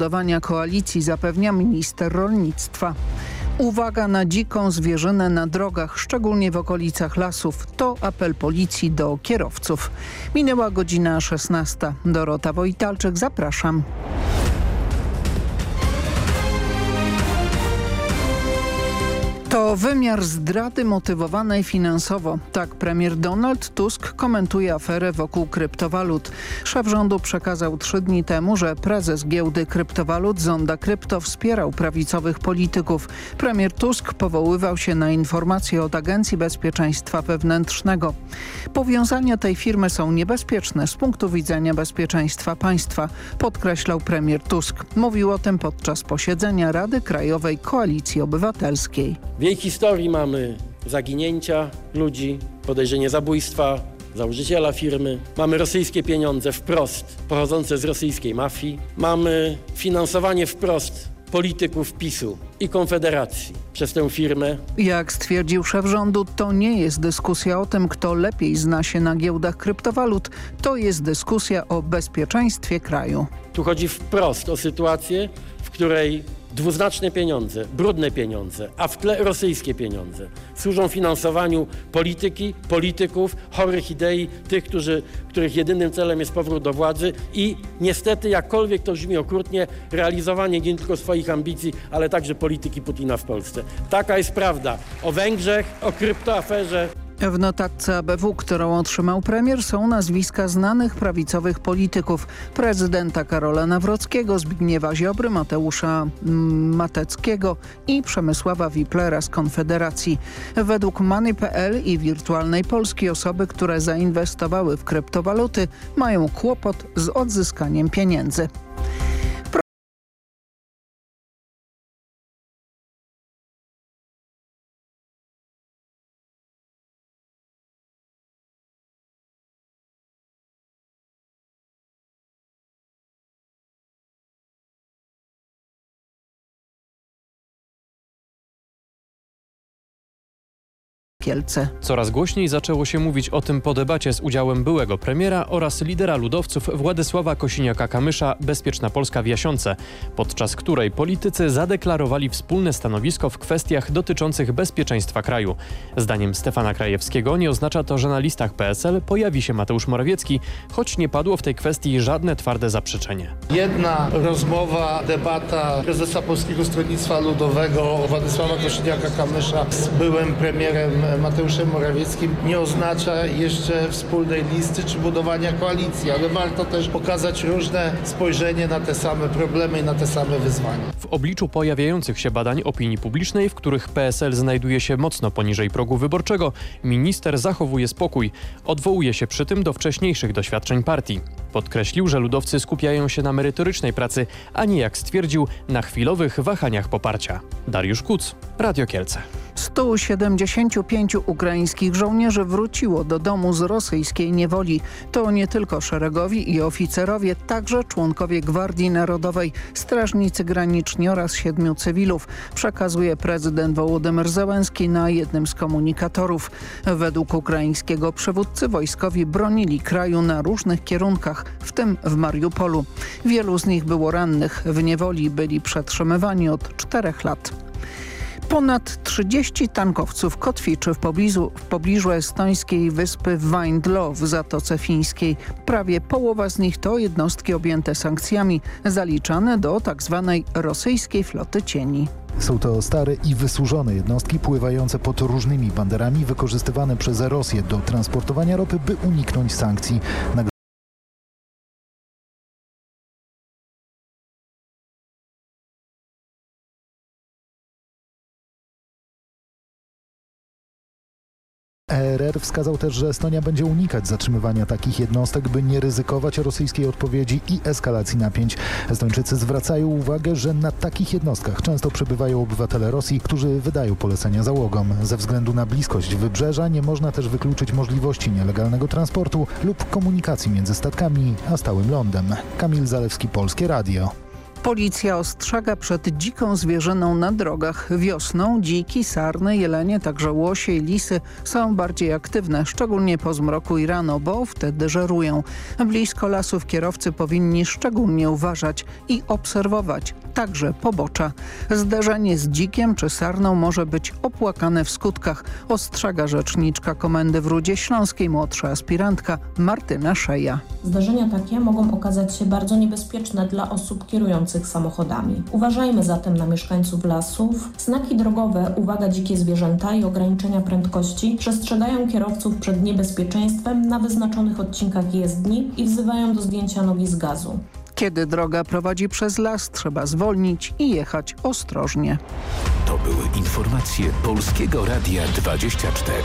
budowania koalicji zapewnia minister rolnictwa. Uwaga na dziką zwierzynę na drogach, szczególnie w okolicach lasów. To apel policji do kierowców. Minęła godzina 16. Dorota Wojtalczyk, zapraszam. Wymiar zdrady motywowanej finansowo. Tak premier Donald Tusk komentuje aferę wokół kryptowalut. Szef rządu przekazał trzy dni temu, że prezes giełdy kryptowalut Zonda Krypto wspierał prawicowych polityków. Premier Tusk powoływał się na informacje od Agencji Bezpieczeństwa Wewnętrznego. Powiązania tej firmy są niebezpieczne z punktu widzenia bezpieczeństwa państwa, podkreślał premier Tusk. Mówił o tym podczas posiedzenia Rady Krajowej Koalicji Obywatelskiej. W jej historii mamy zaginięcia ludzi, podejrzenie zabójstwa założyciela firmy. Mamy rosyjskie pieniądze wprost pochodzące z rosyjskiej mafii. Mamy finansowanie wprost polityków PiSu i Konfederacji przez tę firmę. Jak stwierdził szef rządu, to nie jest dyskusja o tym, kto lepiej zna się na giełdach kryptowalut. To jest dyskusja o bezpieczeństwie kraju. Tu chodzi wprost o sytuację, w której dwuznaczne pieniądze, brudne pieniądze, a w tle rosyjskie pieniądze służą finansowaniu polityki, polityków, chorych idei, tych, którzy, których jedynym celem jest powrót do władzy i niestety, jakkolwiek to brzmi okrutnie, realizowanie nie tylko swoich ambicji, ale także polityki Putina w Polsce. Taka jest prawda o Węgrzech, o kryptoaferze. W notatce ABW, którą otrzymał premier są nazwiska znanych prawicowych polityków. Prezydenta Karola Nawrockiego, Zbigniewa Ziobry, Mateusza Mateckiego i Przemysława Wiplera z Konfederacji. Według Money.pl i Wirtualnej Polski osoby, które zainwestowały w kryptowaluty mają kłopot z odzyskaniem pieniędzy. Kielce. Coraz głośniej zaczęło się mówić o tym po debacie z udziałem byłego premiera oraz lidera ludowców Władysława Kosiniaka-Kamysza Bezpieczna Polska w Jasiące, podczas której politycy zadeklarowali wspólne stanowisko w kwestiach dotyczących bezpieczeństwa kraju. Zdaniem Stefana Krajewskiego nie oznacza to, że na listach PSL pojawi się Mateusz Morawiecki, choć nie padło w tej kwestii żadne twarde zaprzeczenie. Jedna rozmowa, debata prezesa Polskiego Stronnictwa Ludowego Władysława Kosiniaka-Kamysza z byłym premierem Mateuszem Morawieckim nie oznacza jeszcze wspólnej listy czy budowania koalicji, ale warto też pokazać różne spojrzenie na te same problemy i na te same wyzwania. W obliczu pojawiających się badań opinii publicznej, w których PSL znajduje się mocno poniżej progu wyborczego, minister zachowuje spokój. Odwołuje się przy tym do wcześniejszych doświadczeń partii. Podkreślił, że ludowcy skupiają się na merytorycznej pracy, a nie jak stwierdził, na chwilowych wahaniach poparcia. Dariusz Kuc, Radio Kielce. 175 ukraińskich żołnierzy wróciło do domu z rosyjskiej niewoli. To nie tylko szeregowi i oficerowie, także członkowie Gwardii Narodowej, strażnicy graniczni oraz siedmiu cywilów, przekazuje prezydent Wołodymyr Zełenski na jednym z komunikatorów. Według ukraińskiego przywódcy wojskowi bronili kraju na różnych kierunkach, w tym w Mariupolu. Wielu z nich było rannych, w niewoli byli przetrzymywani od czterech lat. Ponad 30 tankowców kotwiczy w pobliżu, w pobliżu estońskiej wyspy Weindlo w Zatoce Fińskiej. Prawie połowa z nich to jednostki objęte sankcjami, zaliczane do tzw. Tak rosyjskiej floty cieni. Są to stare i wysłużone jednostki pływające pod różnymi banderami wykorzystywane przez Rosję do transportowania ropy, by uniknąć sankcji. Wskazał też, że Estonia będzie unikać zatrzymywania takich jednostek, by nie ryzykować rosyjskiej odpowiedzi i eskalacji napięć. Estończycy zwracają uwagę, że na takich jednostkach często przebywają obywatele Rosji, którzy wydają polecenia załogom. Ze względu na bliskość wybrzeża nie można też wykluczyć możliwości nielegalnego transportu lub komunikacji między statkami a stałym lądem. Kamil Zalewski, Polskie Radio. Policja ostrzega przed dziką zwierzyną na drogach. Wiosną dziki, sarny, jelenie, także łosie i lisy są bardziej aktywne, szczególnie po zmroku i rano, bo wtedy żerują. Blisko lasów kierowcy powinni szczególnie uważać i obserwować, także pobocza. Zderzenie z dzikiem czy sarną może być opłakane w skutkach, ostrzega rzeczniczka Komendy w Rudzie Śląskiej, młodsza aspirantka Martyna Szeja. Zdarzenia takie mogą okazać się bardzo niebezpieczne dla osób kierujących samochodami. Uważajmy zatem na mieszkańców lasów. Znaki drogowe, uwaga dzikie zwierzęta i ograniczenia prędkości przestrzegają kierowców przed niebezpieczeństwem na wyznaczonych odcinkach jezdni i wzywają do zdjęcia nogi z gazu. Kiedy droga prowadzi przez las, trzeba zwolnić i jechać ostrożnie. To były informacje Polskiego Radia 24.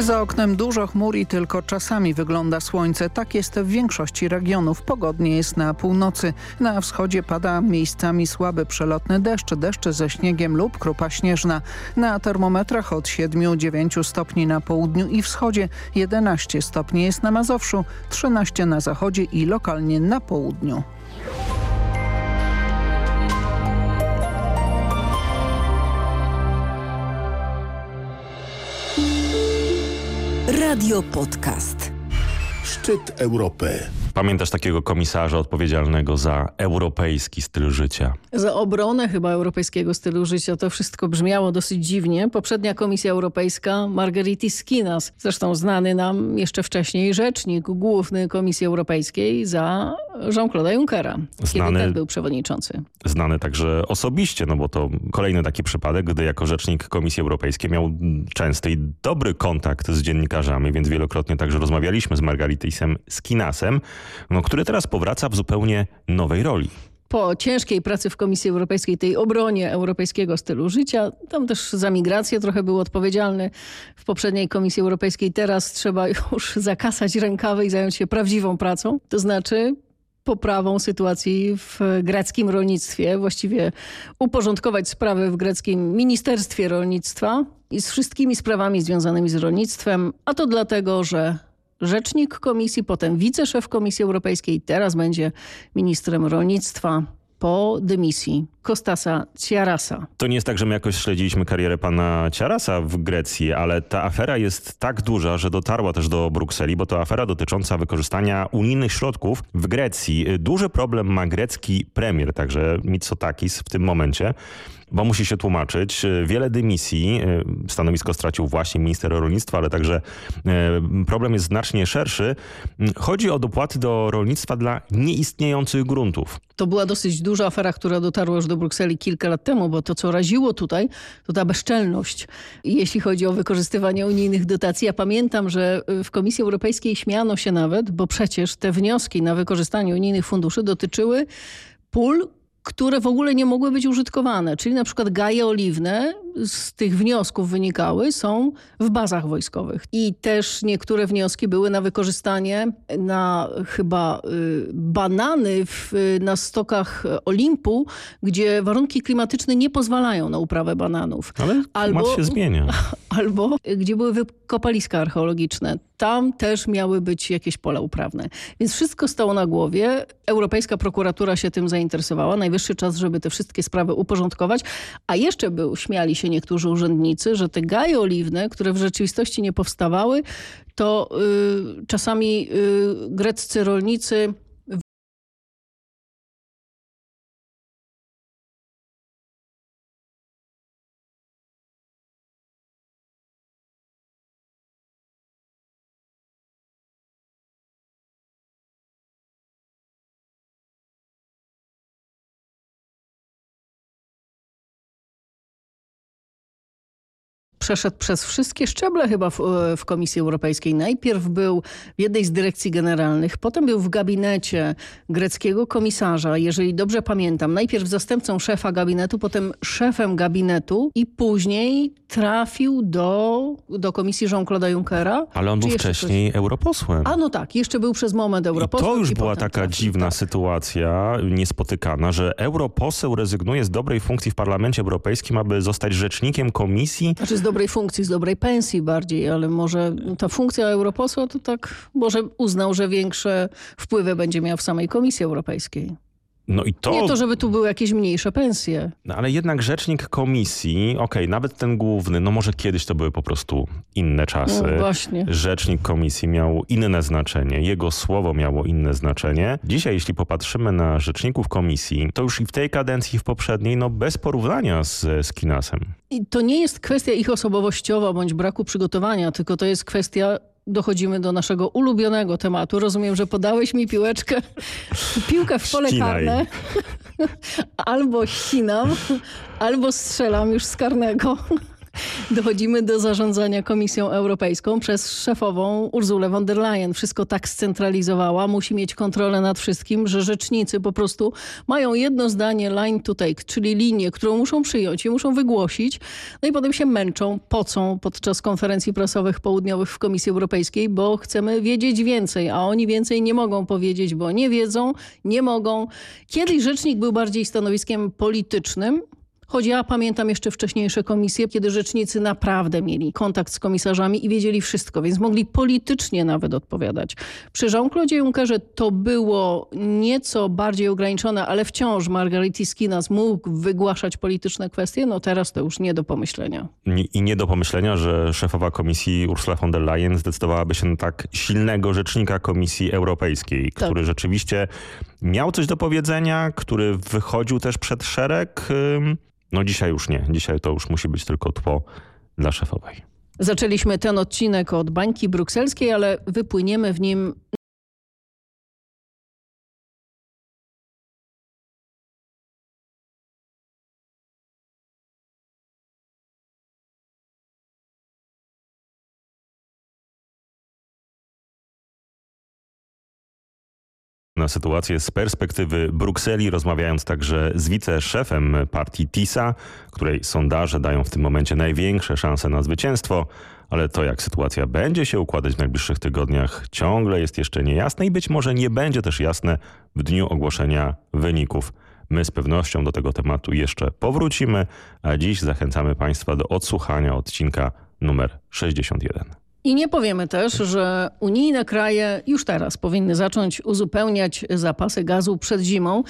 Za oknem dużo chmur i tylko czasami wygląda słońce. Tak jest w większości regionów. Pogodnie jest na północy. Na wschodzie pada miejscami słaby przelotny deszcz, deszcz ze śniegiem lub krupa śnieżna. Na termometrach od 7-9 stopni na południu i wschodzie, 11 stopni jest na Mazowszu, 13 na zachodzie i lokalnie na południu. Radio Podcast. Szczyt Europy. Pamiętasz takiego komisarza odpowiedzialnego za europejski styl życia? Za obronę chyba europejskiego stylu życia. To wszystko brzmiało dosyć dziwnie. Poprzednia Komisja Europejska Margaritis Skinas, zresztą znany nam jeszcze wcześniej rzecznik główny Komisji Europejskiej za Jean-Claude'a Junckera, Znany- kiedy ten był przewodniczący. Znany także osobiście, no bo to kolejny taki przypadek, gdy jako rzecznik Komisji Europejskiej miał częsty i dobry kontakt z dziennikarzami, więc wielokrotnie także rozmawialiśmy z Margaritisem Skinasem, no, który teraz powraca w zupełnie nowej roli. Po ciężkiej pracy w Komisji Europejskiej, tej obronie europejskiego stylu życia, tam też za migrację trochę był odpowiedzialny w poprzedniej Komisji Europejskiej. Teraz trzeba już zakasać rękawy i zająć się prawdziwą pracą, to znaczy poprawą sytuacji w greckim rolnictwie, właściwie uporządkować sprawy w greckim Ministerstwie Rolnictwa i z wszystkimi sprawami związanymi z rolnictwem, a to dlatego, że rzecznik komisji, potem wiceszef Komisji Europejskiej, teraz będzie ministrem rolnictwa po dymisji Kostasa Tsiarasa. To nie jest tak, że my jakoś śledziliśmy karierę pana Ciarasa w Grecji, ale ta afera jest tak duża, że dotarła też do Brukseli, bo to afera dotycząca wykorzystania unijnych środków w Grecji. Duży problem ma grecki premier, także Mitsotakis w tym momencie bo musi się tłumaczyć. Wiele dymisji, stanowisko stracił właśnie minister rolnictwa, ale także e, problem jest znacznie szerszy. Chodzi o dopłaty do rolnictwa dla nieistniejących gruntów. To była dosyć duża afera, która dotarła już do Brukseli kilka lat temu, bo to, co raziło tutaj, to ta bezczelność, jeśli chodzi o wykorzystywanie unijnych dotacji. Ja pamiętam, że w Komisji Europejskiej śmiano się nawet, bo przecież te wnioski na wykorzystanie unijnych funduszy dotyczyły pól, które w ogóle nie mogły być użytkowane. Czyli na przykład gaje oliwne z tych wniosków wynikały, są w bazach wojskowych. I też niektóre wnioski były na wykorzystanie na chyba y, banany w, na stokach Olimpu, gdzie warunki klimatyczne nie pozwalają na uprawę bananów. Ale Albo, się zmienia. Albo gdzie były wykopaliska archeologiczne. Tam też miały być jakieś pola uprawne. Więc wszystko stało na głowie. Europejska prokuratura się tym zainteresowała. Najwyższy czas, żeby te wszystkie sprawy uporządkować. A jeszcze był, śmiali się niektórzy urzędnicy, że te gaje oliwne, które w rzeczywistości nie powstawały, to y, czasami y, greccy rolnicy przeszedł przez wszystkie szczeble chyba w, w Komisji Europejskiej. Najpierw był w jednej z dyrekcji generalnych, potem był w gabinecie greckiego komisarza, jeżeli dobrze pamiętam. Najpierw zastępcą szefa gabinetu, potem szefem gabinetu i później trafił do, do komisji Jean-Claude'a Junckera. Ale on był wcześniej coś... europosłem. A no tak, jeszcze był przez moment europosłem. I to już i była taka trafił, dziwna tak. sytuacja, niespotykana, że europoseł rezygnuje z dobrej funkcji w Parlamencie Europejskim, aby zostać rzecznikiem komisji. Znaczy z dobrej funkcji, z dobrej pensji bardziej, ale może ta funkcja europosła to tak, może uznał, że większe wpływy będzie miał w samej Komisji Europejskiej. No i to... Nie to, żeby tu były jakieś mniejsze pensje. No ale jednak rzecznik komisji, okej, okay, nawet ten główny, no może kiedyś to były po prostu inne czasy. No właśnie. Rzecznik komisji miał inne znaczenie, jego słowo miało inne znaczenie. Dzisiaj, jeśli popatrzymy na rzeczników komisji, to już i w tej kadencji, i w poprzedniej, no bez porównania z, z Kinasem. I to nie jest kwestia ich osobowościowa bądź braku przygotowania, tylko to jest kwestia dochodzimy do naszego ulubionego tematu. Rozumiem, że podałeś mi piłeczkę, piłkę w pole Ścinaj. karne. albo ścinam, albo strzelam już z karnego. Dochodzimy do zarządzania Komisją Europejską przez szefową Urzulę von der Leyen. Wszystko tak scentralizowała, musi mieć kontrolę nad wszystkim, że rzecznicy po prostu mają jedno zdanie line to take, czyli linię, którą muszą przyjąć i muszą wygłosić. No i potem się męczą, pocą podczas konferencji prasowych południowych w Komisji Europejskiej, bo chcemy wiedzieć więcej, a oni więcej nie mogą powiedzieć, bo nie wiedzą, nie mogą. Kiedyś rzecznik był bardziej stanowiskiem politycznym, Choć ja pamiętam jeszcze wcześniejsze komisje, kiedy rzecznicy naprawdę mieli kontakt z komisarzami i wiedzieli wszystko, więc mogli politycznie nawet odpowiadać. Przy Jean-Claude Junckerze to było nieco bardziej ograniczone, ale wciąż Margaritis Skinas mógł wygłaszać polityczne kwestie. No teraz to już nie do pomyślenia. I nie do pomyślenia, że szefowa komisji Ursula von der Leyen zdecydowałaby się na tak silnego rzecznika Komisji Europejskiej, Tak. który rzeczywiście miał coś do powiedzenia, który wychodził też przed szereg. No dzisiaj już nie. Dzisiaj to już musi być tylko tło dla szefowej. Zaczęliśmy ten odcinek od bańki brukselskiej, ale wypłyniemy w nim na sytuację z perspektywy Brukseli, rozmawiając także z wiceszefem partii TISA, której sondaże dają w tym momencie największe szanse na zwycięstwo, ale to jak sytuacja będzie się układać w najbliższych tygodniach ciągle jest jeszcze niejasne i być może nie będzie też jasne w dniu ogłoszenia wyników. My z pewnością do tego tematu jeszcze powrócimy, a dziś zachęcamy Państwa do odsłuchania odcinka numer 61. I nie powiemy też, że unijne kraje już teraz powinny zacząć uzupełniać zapasy gazu przed zimą.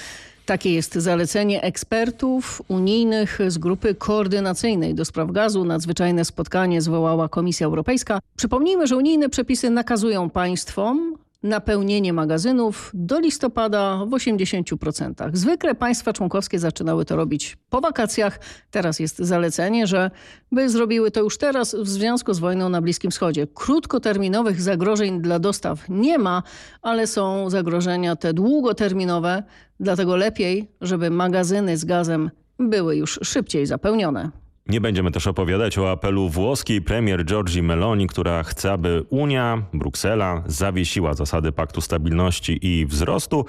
Takie jest zalecenie ekspertów unijnych z grupy koordynacyjnej do spraw gazu. Nadzwyczajne spotkanie zwołała Komisja Europejska. Przypomnijmy, że unijne przepisy nakazują państwom napełnienie magazynów do listopada w 80%. Zwykle państwa członkowskie zaczynały to robić po wakacjach. Teraz jest zalecenie, że by zrobiły to już teraz w związku z wojną na Bliskim Wschodzie. Krótkoterminowych zagrożeń dla dostaw nie ma, ale są zagrożenia te długoterminowe, dlatego lepiej, żeby magazyny z gazem były już szybciej zapełnione. Nie będziemy też opowiadać o apelu włoskiej premier Giorgi Meloni, która chce, aby Unia, Bruksela zawiesiła zasady Paktu Stabilności i Wzrostu,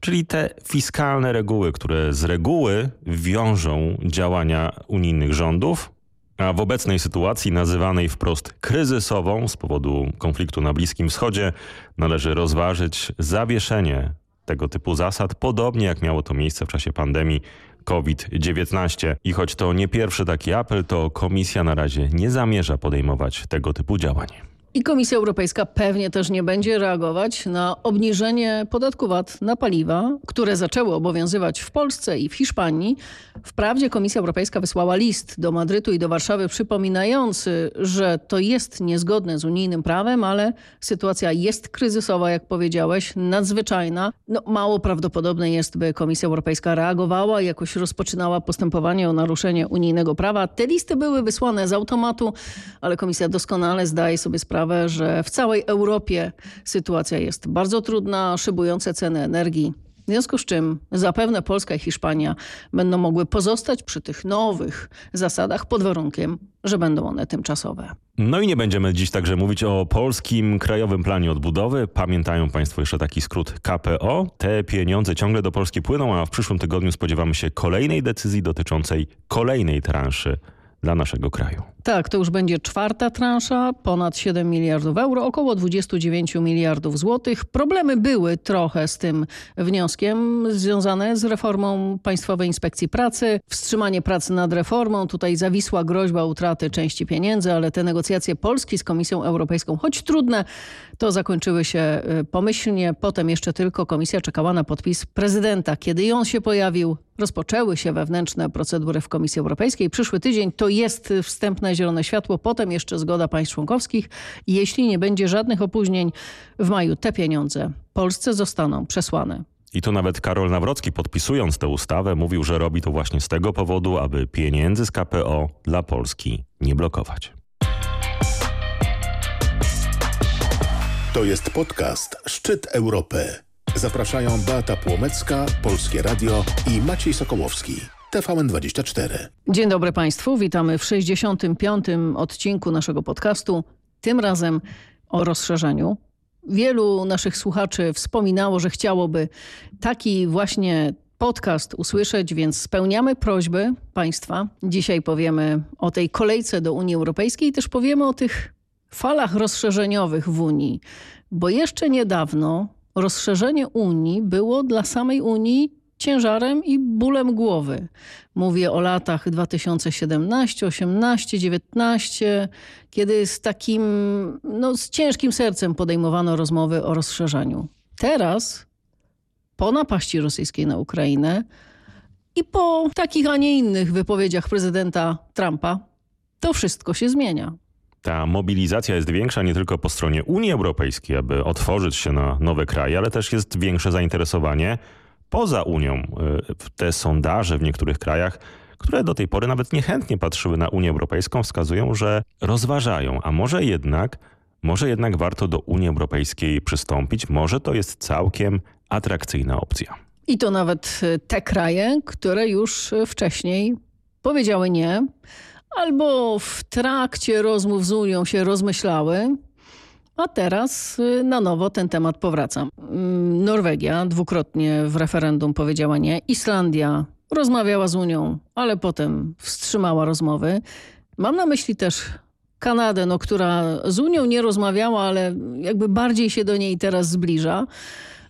czyli te fiskalne reguły, które z reguły wiążą działania unijnych rządów, a w obecnej sytuacji nazywanej wprost kryzysową z powodu konfliktu na Bliskim Wschodzie należy rozważyć zawieszenie tego typu zasad, podobnie jak miało to miejsce w czasie pandemii COVID-19. I choć to nie pierwszy taki apel, to komisja na razie nie zamierza podejmować tego typu działań. I Komisja Europejska pewnie też nie będzie reagować na obniżenie podatku VAT na paliwa, które zaczęły obowiązywać w Polsce i w Hiszpanii. Wprawdzie Komisja Europejska wysłała list do Madrytu i do Warszawy przypominający, że to jest niezgodne z unijnym prawem, ale sytuacja jest kryzysowa, jak powiedziałeś, nadzwyczajna. No, mało prawdopodobne jest, by Komisja Europejska reagowała jakoś rozpoczynała postępowanie o naruszenie unijnego prawa. Te listy były wysłane z automatu, ale Komisja doskonale zdaje sobie sprawę, że w całej Europie sytuacja jest bardzo trudna, szybujące ceny energii W związku z czym zapewne Polska i Hiszpania będą mogły pozostać przy tych nowych zasadach pod warunkiem, że będą one tymczasowe. No i nie będziemy dziś także mówić o Polskim Krajowym Planie Odbudowy. Pamiętają Państwo jeszcze taki skrót KPO. Te pieniądze ciągle do Polski płyną, a w przyszłym tygodniu spodziewamy się kolejnej decyzji dotyczącej kolejnej transzy dla naszego kraju. Tak, to już będzie czwarta transza, ponad 7 miliardów euro, około 29 miliardów złotych. Problemy były trochę z tym wnioskiem związane z reformą Państwowej Inspekcji Pracy. Wstrzymanie pracy nad reformą, tutaj zawisła groźba utraty części pieniędzy, ale te negocjacje Polski z Komisją Europejską, choć trudne, to zakończyły się y, pomyślnie. Potem jeszcze tylko komisja czekała na podpis prezydenta. Kiedy on się pojawił, rozpoczęły się wewnętrzne procedury w Komisji Europejskiej. Przyszły tydzień to jest wstępne zielone światło, potem jeszcze zgoda państw członkowskich. Jeśli nie będzie żadnych opóźnień w maju, te pieniądze Polsce zostaną przesłane. I to nawet Karol Nawrocki podpisując tę ustawę mówił, że robi to właśnie z tego powodu, aby pieniędzy z KPO dla Polski nie blokować. To jest podcast Szczyt Europy. Zapraszają Beata Płomecka, Polskie Radio i Maciej Sokołowski. TVN24. Dzień dobry Państwu, witamy w 65. odcinku naszego podcastu. Tym razem o rozszerzeniu. Wielu naszych słuchaczy wspominało, że chciałoby taki właśnie podcast usłyszeć, więc spełniamy prośby Państwa. Dzisiaj powiemy o tej kolejce do Unii Europejskiej, też powiemy o tych falach rozszerzeniowych w Unii, bo jeszcze niedawno rozszerzenie Unii było dla samej Unii ciężarem i bólem głowy. Mówię o latach 2017, 18, 19, kiedy z takim, no z ciężkim sercem podejmowano rozmowy o rozszerzaniu. Teraz, po napaści rosyjskiej na Ukrainę i po takich, a nie innych wypowiedziach prezydenta Trumpa, to wszystko się zmienia. Ta mobilizacja jest większa nie tylko po stronie Unii Europejskiej, aby otworzyć się na nowe kraje, ale też jest większe zainteresowanie poza Unią. E, te sondaże w niektórych krajach, które do tej pory nawet niechętnie patrzyły na Unię Europejską, wskazują, że rozważają, a może jednak, może jednak warto do Unii Europejskiej przystąpić. Może to jest całkiem atrakcyjna opcja. I to nawet e, te kraje, które już wcześniej powiedziały nie, albo w trakcie rozmów z Unią się rozmyślały, a teraz y, na nowo ten temat powraca. Mm, Norwegia dwukrotnie w referendum powiedziała nie. Islandia rozmawiała z Unią, ale potem wstrzymała rozmowy. Mam na myśli też Kanadę, no, która z Unią nie rozmawiała, ale jakby bardziej się do niej teraz zbliża.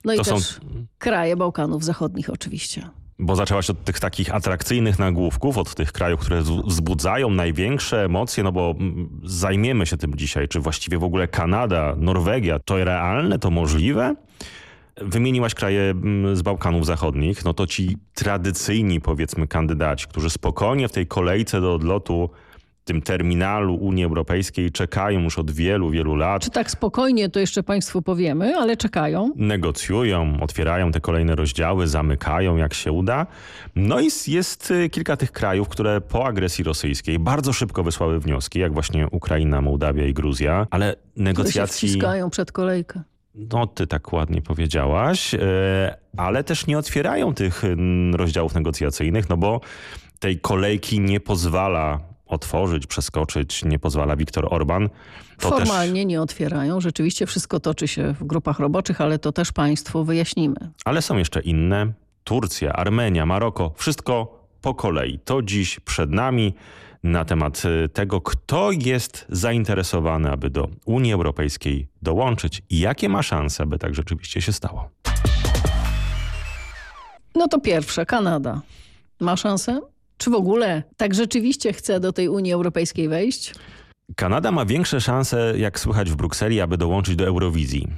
No to i też są... kraje Bałkanów Zachodnich oczywiście bo zaczęłaś od tych takich atrakcyjnych nagłówków, od tych krajów, które wzbudzają największe emocje, no bo mm, zajmiemy się tym dzisiaj, czy właściwie w ogóle Kanada, Norwegia, to realne, to możliwe? Wymieniłaś kraje mm, z Bałkanów Zachodnich, no to ci tradycyjni powiedzmy kandydaci, którzy spokojnie w tej kolejce do odlotu tym terminalu Unii Europejskiej czekają już od wielu, wielu lat. Czy tak spokojnie to jeszcze Państwu powiemy, ale czekają? Negocjują, otwierają te kolejne rozdziały, zamykają jak się uda. No i jest y, kilka tych krajów, które po agresji rosyjskiej bardzo szybko wysłały wnioski, jak właśnie Ukraina, Mołdawia i Gruzja, ale negocjacji... Które się przed kolejkę. No, ty tak ładnie powiedziałaś, y, ale też nie otwierają tych rozdziałów negocjacyjnych, no bo tej kolejki nie pozwala otworzyć, przeskoczyć nie pozwala Viktor Orban. To Formalnie też... nie otwierają. Rzeczywiście wszystko toczy się w grupach roboczych, ale to też państwu wyjaśnimy. Ale są jeszcze inne. Turcja, Armenia, Maroko. Wszystko po kolei. To dziś przed nami na temat y, tego, kto jest zainteresowany, aby do Unii Europejskiej dołączyć i jakie ma szanse, aby tak rzeczywiście się stało. No to pierwsze, Kanada. Ma szansę? Czy w ogóle tak rzeczywiście chce do tej Unii Europejskiej wejść? Kanada ma większe szanse, jak słychać w Brukseli, aby dołączyć do Eurowizji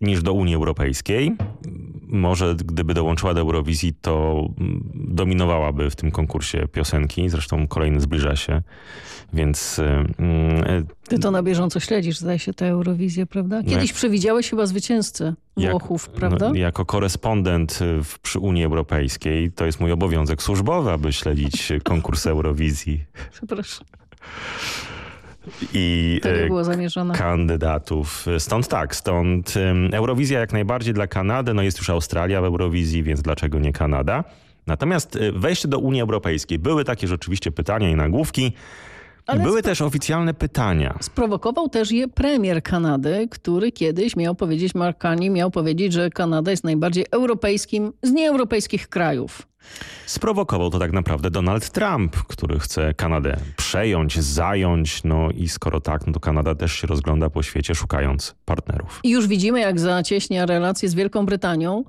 niż do Unii Europejskiej. Może gdyby dołączyła do Eurowizji, to dominowałaby w tym konkursie piosenki. Zresztą kolejny zbliża się, więc... Yy, Ty to na bieżąco śledzisz, zdaje się, tę Eurowizję, prawda? No Kiedyś jak, przewidziałeś chyba zwycięzcę Włochów, jak, prawda? No, jako korespondent w, przy Unii Europejskiej to jest mój obowiązek służbowy, aby śledzić konkurs Eurowizji. Przepraszam. I nie e, było zamierzone. kandydatów. Stąd tak, stąd Eurowizja jak najbardziej dla Kanady, no jest już Australia w Eurowizji, więc dlaczego nie Kanada? Natomiast y, wejście do Unii Europejskiej, były takie rzeczywiście pytania i nagłówki, Ale były też oficjalne pytania. Sprowokował też je premier Kanady, który kiedyś miał powiedzieć, Mark Carney miał powiedzieć, że Kanada jest najbardziej europejskim z nieeuropejskich krajów. Sprowokował to tak naprawdę Donald Trump, który chce Kanadę przejąć, zająć, no i skoro tak, no to Kanada też się rozgląda po świecie szukając partnerów. Już widzimy, jak zacieśnia relacje z Wielką Brytanią,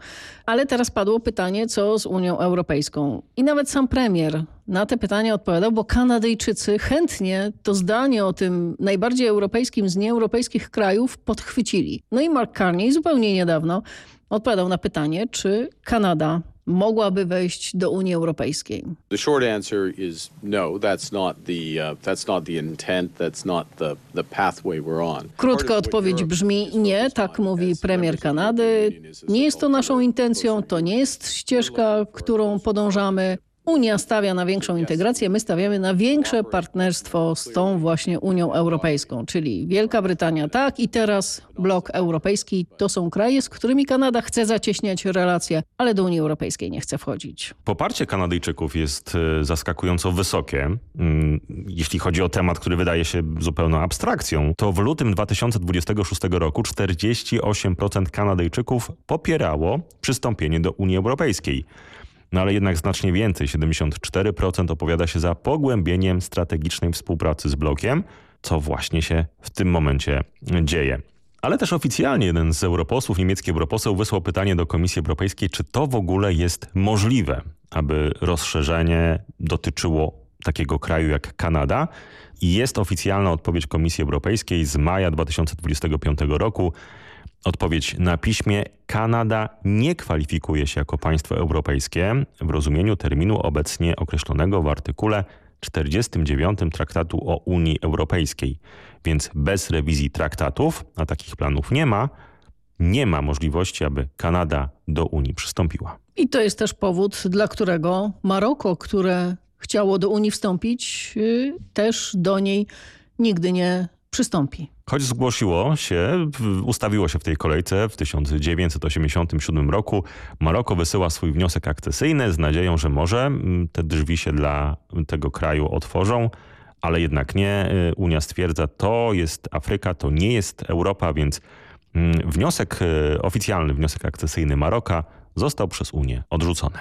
ale teraz padło pytanie, co z Unią Europejską. I nawet sam premier na te pytania odpowiadał, bo Kanadyjczycy chętnie to zdanie o tym najbardziej europejskim z nieeuropejskich krajów podchwycili. No i Mark Carney zupełnie niedawno odpowiadał na pytanie, czy Kanada mogłaby wejść do Unii Europejskiej. The short answer is no. That's not the uh, that's not the intent. That's not the the pathway we're on. Krótka odpowiedź brzmi nie, tak mówi premier Kanady. Nie jest to naszą intencją, to nie jest ścieżka, którą podążamy. Unia stawia na większą integrację, my stawiamy na większe partnerstwo z tą właśnie Unią Europejską, czyli Wielka Brytania tak i teraz blok europejski to są kraje, z którymi Kanada chce zacieśniać relacje, ale do Unii Europejskiej nie chce wchodzić. Poparcie Kanadyjczyków jest e, zaskakująco wysokie. Mm, Jeśli chodzi o temat, który wydaje się zupełną abstrakcją, to w lutym 2026 roku 48% Kanadyjczyków popierało przystąpienie do Unii Europejskiej. No ale jednak znacznie więcej, 74% opowiada się za pogłębieniem strategicznej współpracy z blokiem, co właśnie się w tym momencie dzieje. Ale też oficjalnie jeden z europosłów, niemiecki europoseł, wysłał pytanie do Komisji Europejskiej, czy to w ogóle jest możliwe, aby rozszerzenie dotyczyło takiego kraju jak Kanada. I jest oficjalna odpowiedź Komisji Europejskiej z maja 2025 roku. Odpowiedź na piśmie Kanada nie kwalifikuje się jako państwo europejskie w rozumieniu terminu obecnie określonego w artykule 49 Traktatu o Unii Europejskiej. Więc bez rewizji traktatów, a takich planów nie ma, nie ma możliwości, aby Kanada do Unii przystąpiła. I to jest też powód, dla którego Maroko, które chciało do Unii wstąpić, yy, też do niej nigdy nie przystąpi. Choć zgłosiło się, ustawiło się w tej kolejce w 1987 roku, Maroko wysyła swój wniosek akcesyjny z nadzieją, że może mm, te drzwi się dla tego kraju otworzą, ale jednak nie. Y, Unia stwierdza, to jest Afryka, to nie jest Europa, więc mm, wniosek, y, oficjalny wniosek akcesyjny Maroka został przez Unię odrzucony.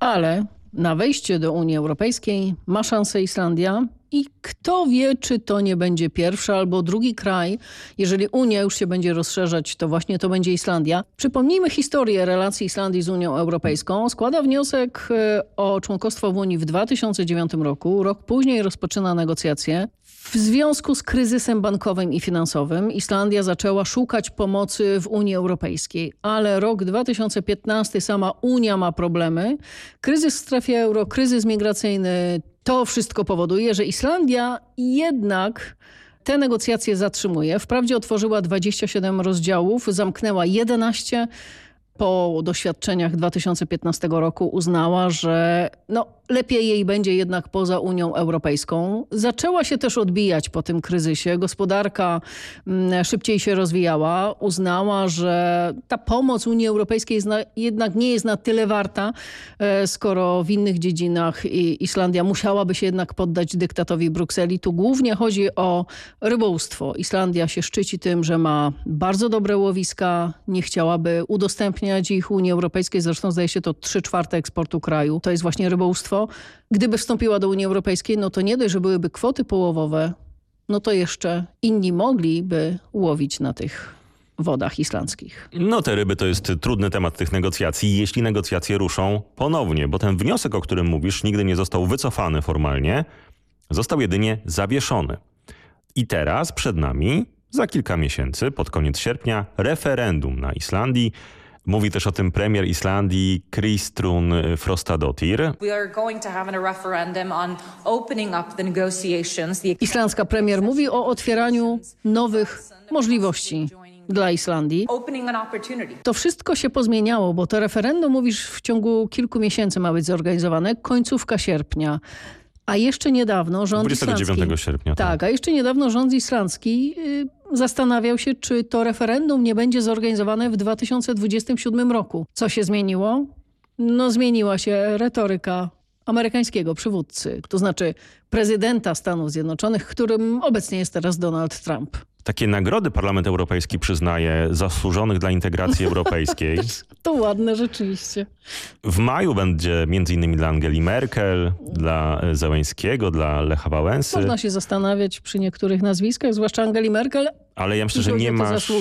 Ale na wejście do Unii Europejskiej ma szansę Islandia i kto wie, czy to nie będzie pierwszy albo drugi kraj. Jeżeli Unia już się będzie rozszerzać, to właśnie to będzie Islandia. Przypomnijmy historię relacji Islandii z Unią Europejską. Składa wniosek e, o członkostwo w Unii w 2009 roku. Rok później rozpoczyna negocjacje. W związku z kryzysem bankowym i finansowym Islandia zaczęła szukać pomocy w Unii Europejskiej, ale rok 2015 sama Unia ma problemy. Kryzys w strefie euro, kryzys migracyjny, to wszystko powoduje, że Islandia jednak te negocjacje zatrzymuje. Wprawdzie otworzyła 27 rozdziałów, zamknęła 11 po doświadczeniach 2015 roku uznała, że no, lepiej jej będzie jednak poza Unią Europejską. Zaczęła się też odbijać po tym kryzysie. Gospodarka mm, szybciej się rozwijała. Uznała, że ta pomoc Unii Europejskiej jednak nie jest na tyle warta, e, skoro w innych dziedzinach Islandia musiałaby się jednak poddać dyktatowi Brukseli. Tu głównie chodzi o rybołówstwo. Islandia się szczyci tym, że ma bardzo dobre łowiska. Nie chciałaby udostępniać ich Unii Europejskiej. Zresztą zdaje się to 3 czwarte eksportu kraju. To jest właśnie rybołówstwo. Gdyby wstąpiła do Unii Europejskiej, no to nie dość, że byłyby kwoty połowowe, no to jeszcze inni mogliby łowić na tych wodach islandzkich. No te ryby to jest trudny temat tych negocjacji, jeśli negocjacje ruszą ponownie, bo ten wniosek, o którym mówisz, nigdy nie został wycofany formalnie, został jedynie zawieszony. I teraz przed nami, za kilka miesięcy, pod koniec sierpnia, referendum na Islandii. Mówi też o tym premier Islandii Kristrun Frostadottir. Islandzka premier mówi o otwieraniu nowych możliwości dla Islandii. To wszystko się pozmieniało, bo to referendum, mówisz, w ciągu kilku miesięcy ma być zorganizowane, końcówka sierpnia. A jeszcze niedawno rząd 29 islandzki... sierpnia. Tak. tak, a jeszcze niedawno rząd islandzki y, zastanawiał się, czy to referendum nie będzie zorganizowane w 2027 roku. Co się zmieniło? No zmieniła się retoryka amerykańskiego przywódcy, to znaczy prezydenta Stanów Zjednoczonych, którym obecnie jest teraz Donald Trump. Takie nagrody Parlament Europejski przyznaje zasłużonych dla integracji europejskiej. to ładne rzeczywiście. W maju będzie między innymi dla Angeli Merkel, dla Zełęńskiego, dla Lecha Wałęsy. Można się zastanawiać przy niektórych nazwiskach, zwłaszcza Angeli Merkel, ale ja myślę, że nie masz,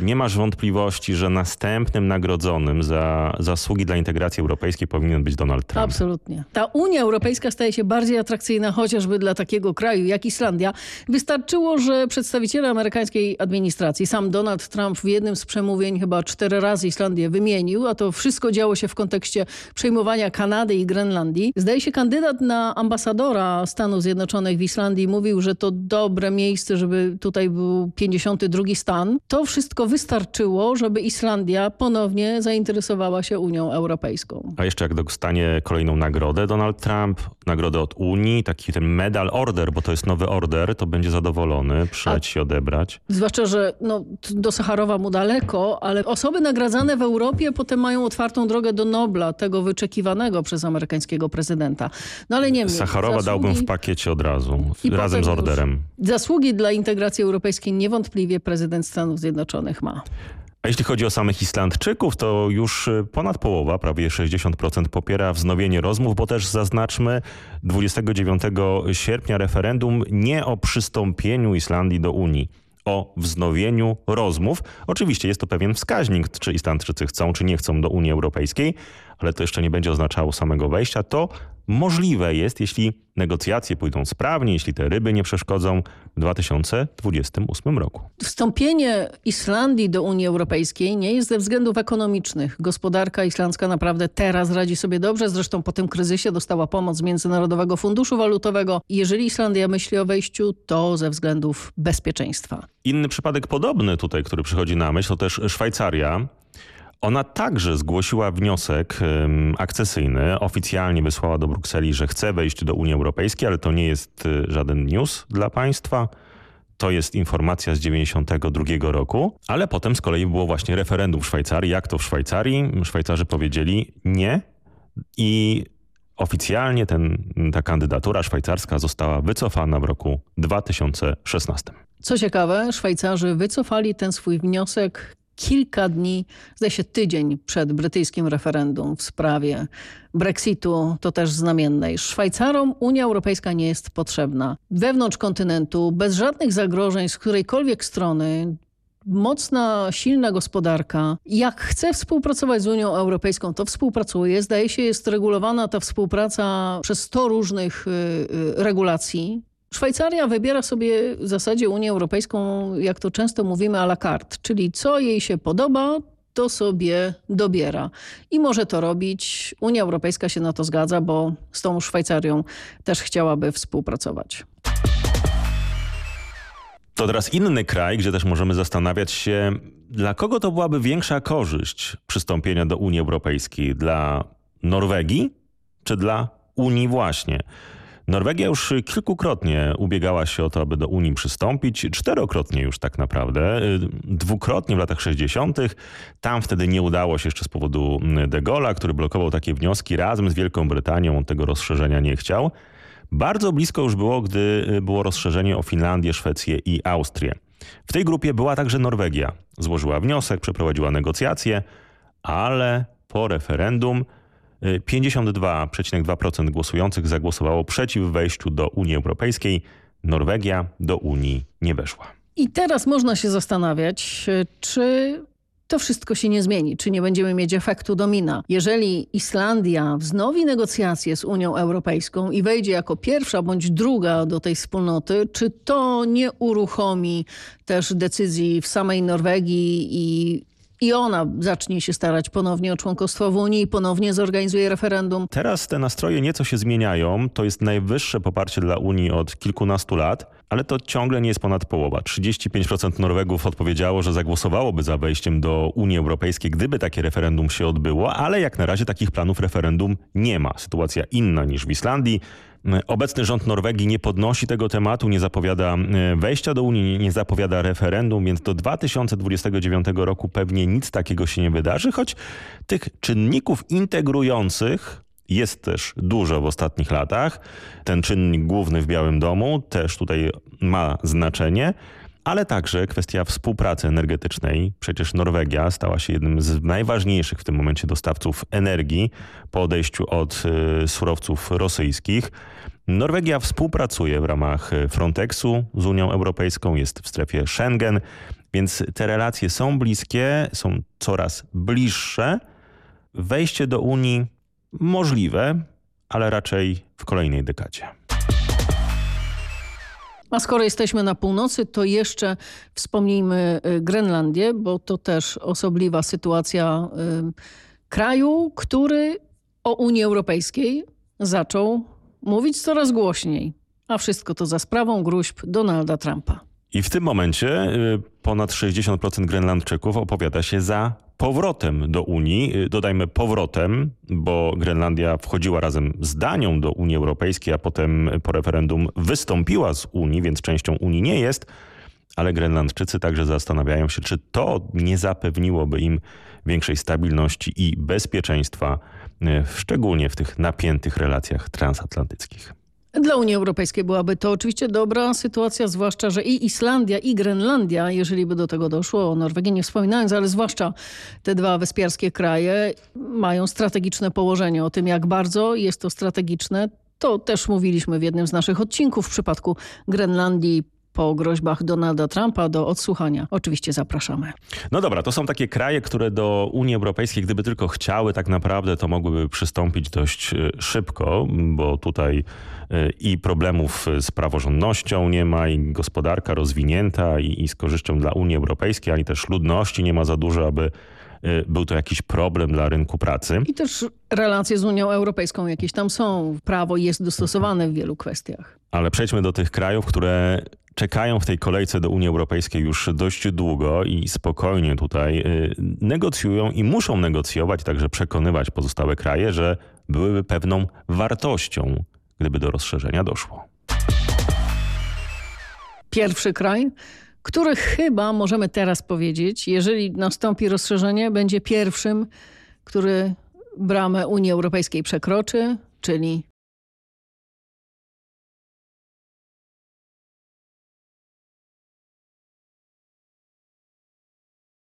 nie masz wątpliwości, że następnym nagrodzonym za zasługi dla integracji europejskiej powinien być Donald Trump. Absolutnie. Ta Unia Europejska staje się bardziej atrakcyjna chociażby dla takiego kraju jak Islandia. Wystarczyło, że przedstawiciele amerykańskiej administracji, sam Donald Trump w jednym z przemówień chyba cztery razy Islandię wymienił, a to wszystko działo się w kontekście przejmowania Kanady i Grenlandii. Zdaje się kandydat na ambasadora Stanów Zjednoczonych w Islandii mówił, że to dobre miejsce, żeby tutaj był 52 stan, to wszystko wystarczyło, żeby Islandia ponownie zainteresowała się Unią Europejską. A jeszcze jak dostanie kolejną nagrodę Donald Trump, nagrodę od Unii, taki ten medal order, bo to jest nowy order, to będzie zadowolony przyjść się odebrać. Zwłaszcza, że no, do Sacharowa mu daleko, ale osoby nagradzane w Europie potem mają otwartą drogę do Nobla, tego wyczekiwanego przez amerykańskiego prezydenta. No ale nie Sacharowa zasługi... dałbym w pakiecie od razu, razem z orderem. Zasługi dla integracji europejskiej nie niewątpliwie prezydent Stanów Zjednoczonych ma. A jeśli chodzi o samych Islandczyków, to już y, ponad połowa, prawie 60% popiera wznowienie rozmów, bo też zaznaczmy 29 sierpnia referendum nie o przystąpieniu Islandii do Unii o wznowieniu rozmów. Oczywiście jest to pewien wskaźnik, czy Islandczycy chcą, czy nie chcą do Unii Europejskiej, ale to jeszcze nie będzie oznaczało samego wejścia. To możliwe jest, jeśli negocjacje pójdą sprawnie, jeśli te ryby nie przeszkodzą w 2028 roku. Wstąpienie Islandii do Unii Europejskiej nie jest ze względów ekonomicznych. Gospodarka islandzka naprawdę teraz radzi sobie dobrze, zresztą po tym kryzysie dostała pomoc z Międzynarodowego Funduszu Walutowego. Jeżeli Islandia myśli o wejściu, to ze względów bezpieczeństwa. Inny przypadek podobny tutaj, który przychodzi na myśl, to też Szwajcaria. Ona także zgłosiła wniosek akcesyjny, oficjalnie wysłała do Brukseli, że chce wejść do Unii Europejskiej, ale to nie jest y, żaden news dla państwa. To jest informacja z 92 roku, ale potem z kolei było właśnie referendum w Szwajcarii. Jak to w Szwajcarii? Szwajcarzy powiedzieli nie i oficjalnie ten, ta kandydatura szwajcarska została wycofana w roku 2016. Co ciekawe, Szwajcarzy wycofali ten swój wniosek kilka dni, zdaje się tydzień przed brytyjskim referendum w sprawie Brexitu, to też znamienne. Szwajcarom Unia Europejska nie jest potrzebna. Wewnątrz kontynentu, bez żadnych zagrożeń z którejkolwiek strony, mocna, silna gospodarka. Jak chce współpracować z Unią Europejską, to współpracuje. Zdaje się, jest regulowana ta współpraca przez 100 różnych y, y, regulacji. Szwajcaria wybiera sobie w zasadzie Unię Europejską, jak to często mówimy, à la carte, czyli co jej się podoba, to sobie dobiera. I może to robić. Unia Europejska się na to zgadza, bo z tą Szwajcarią też chciałaby współpracować. To teraz inny kraj, gdzie też możemy zastanawiać się, dla kogo to byłaby większa korzyść przystąpienia do Unii Europejskiej? Dla Norwegii czy dla Unii właśnie? Norwegia już kilkukrotnie ubiegała się o to, aby do Unii przystąpić, czterokrotnie już tak naprawdę, dwukrotnie w latach 60. Tam wtedy nie udało się jeszcze z powodu de Gaulle'a, który blokował takie wnioski razem z Wielką Brytanią, on tego rozszerzenia nie chciał. Bardzo blisko już było, gdy było rozszerzenie o Finlandię, Szwecję i Austrię. W tej grupie była także Norwegia. Złożyła wniosek, przeprowadziła negocjacje, ale po referendum 52,2% głosujących zagłosowało przeciw wejściu do Unii Europejskiej. Norwegia do Unii nie weszła. I teraz można się zastanawiać, czy to wszystko się nie zmieni, czy nie będziemy mieć efektu domina. Jeżeli Islandia wznowi negocjacje z Unią Europejską i wejdzie jako pierwsza bądź druga do tej wspólnoty, czy to nie uruchomi też decyzji w samej Norwegii i i ona zacznie się starać ponownie o członkostwo w Unii i ponownie zorganizuje referendum. Teraz te nastroje nieco się zmieniają. To jest najwyższe poparcie dla Unii od kilkunastu lat, ale to ciągle nie jest ponad połowa. 35% Norwegów odpowiedziało, że zagłosowałoby za wejściem do Unii Europejskiej, gdyby takie referendum się odbyło, ale jak na razie takich planów referendum nie ma. Sytuacja inna niż w Islandii. Obecny rząd Norwegii nie podnosi tego tematu, nie zapowiada e, wejścia do Unii, nie zapowiada referendum, więc do 2029 roku pewnie nic takiego się nie wydarzy, choć tych czynników integrujących jest też dużo w ostatnich latach. Ten czynnik główny w Białym Domu też tutaj ma znaczenie ale także kwestia współpracy energetycznej. Przecież Norwegia stała się jednym z najważniejszych w tym momencie dostawców energii po odejściu od y, surowców rosyjskich. Norwegia współpracuje w ramach Frontexu z Unią Europejską, jest w strefie Schengen, więc te relacje są bliskie, są coraz bliższe. Wejście do Unii możliwe, ale raczej w kolejnej dekadzie. A skoro jesteśmy na północy, to jeszcze wspomnijmy y, Grenlandię, bo to też osobliwa sytuacja y, kraju, który o Unii Europejskiej zaczął mówić coraz głośniej. A wszystko to za sprawą gruźb Donalda Trumpa. I w tym momencie y, ponad 60% Grenlandczyków opowiada się za powrotem do Unii. Y, dodajmy powrotem, bo Grenlandia wchodziła razem z Danią do Unii Europejskiej, a potem po referendum wystąpiła z Unii, więc częścią Unii nie jest. Ale Grenlandczycy także zastanawiają się, czy to nie zapewniłoby im większej stabilności i bezpieczeństwa, y, szczególnie w tych napiętych relacjach transatlantyckich. Dla Unii Europejskiej byłaby to oczywiście dobra sytuacja, zwłaszcza, że i Islandia, i Grenlandia, jeżeli by do tego doszło, o Norwegii nie wspominając, ale zwłaszcza te dwa wyspiarskie kraje mają strategiczne położenie. O tym, jak bardzo jest to strategiczne, to też mówiliśmy w jednym z naszych odcinków w przypadku Grenlandii po groźbach Donalda Trumpa do odsłuchania. Oczywiście zapraszamy. No dobra, to są takie kraje, które do Unii Europejskiej, gdyby tylko chciały tak naprawdę, to mogłyby przystąpić dość e, szybko, bo tutaj e, i problemów z praworządnością nie ma, i gospodarka rozwinięta i, i z korzyścią dla Unii Europejskiej, ani też ludności nie ma za dużo, aby e, był to jakiś problem dla rynku pracy. I też relacje z Unią Europejską jakieś tam są. Prawo jest dostosowane w wielu kwestiach. Ale przejdźmy do tych krajów, które czekają w tej kolejce do Unii Europejskiej już dość długo i spokojnie tutaj y, negocjują i muszą negocjować, także przekonywać pozostałe kraje, że byłyby pewną wartością, gdyby do rozszerzenia doszło. Pierwszy kraj, który chyba możemy teraz powiedzieć, jeżeli nastąpi rozszerzenie, będzie pierwszym, który bramę Unii Europejskiej przekroczy, czyli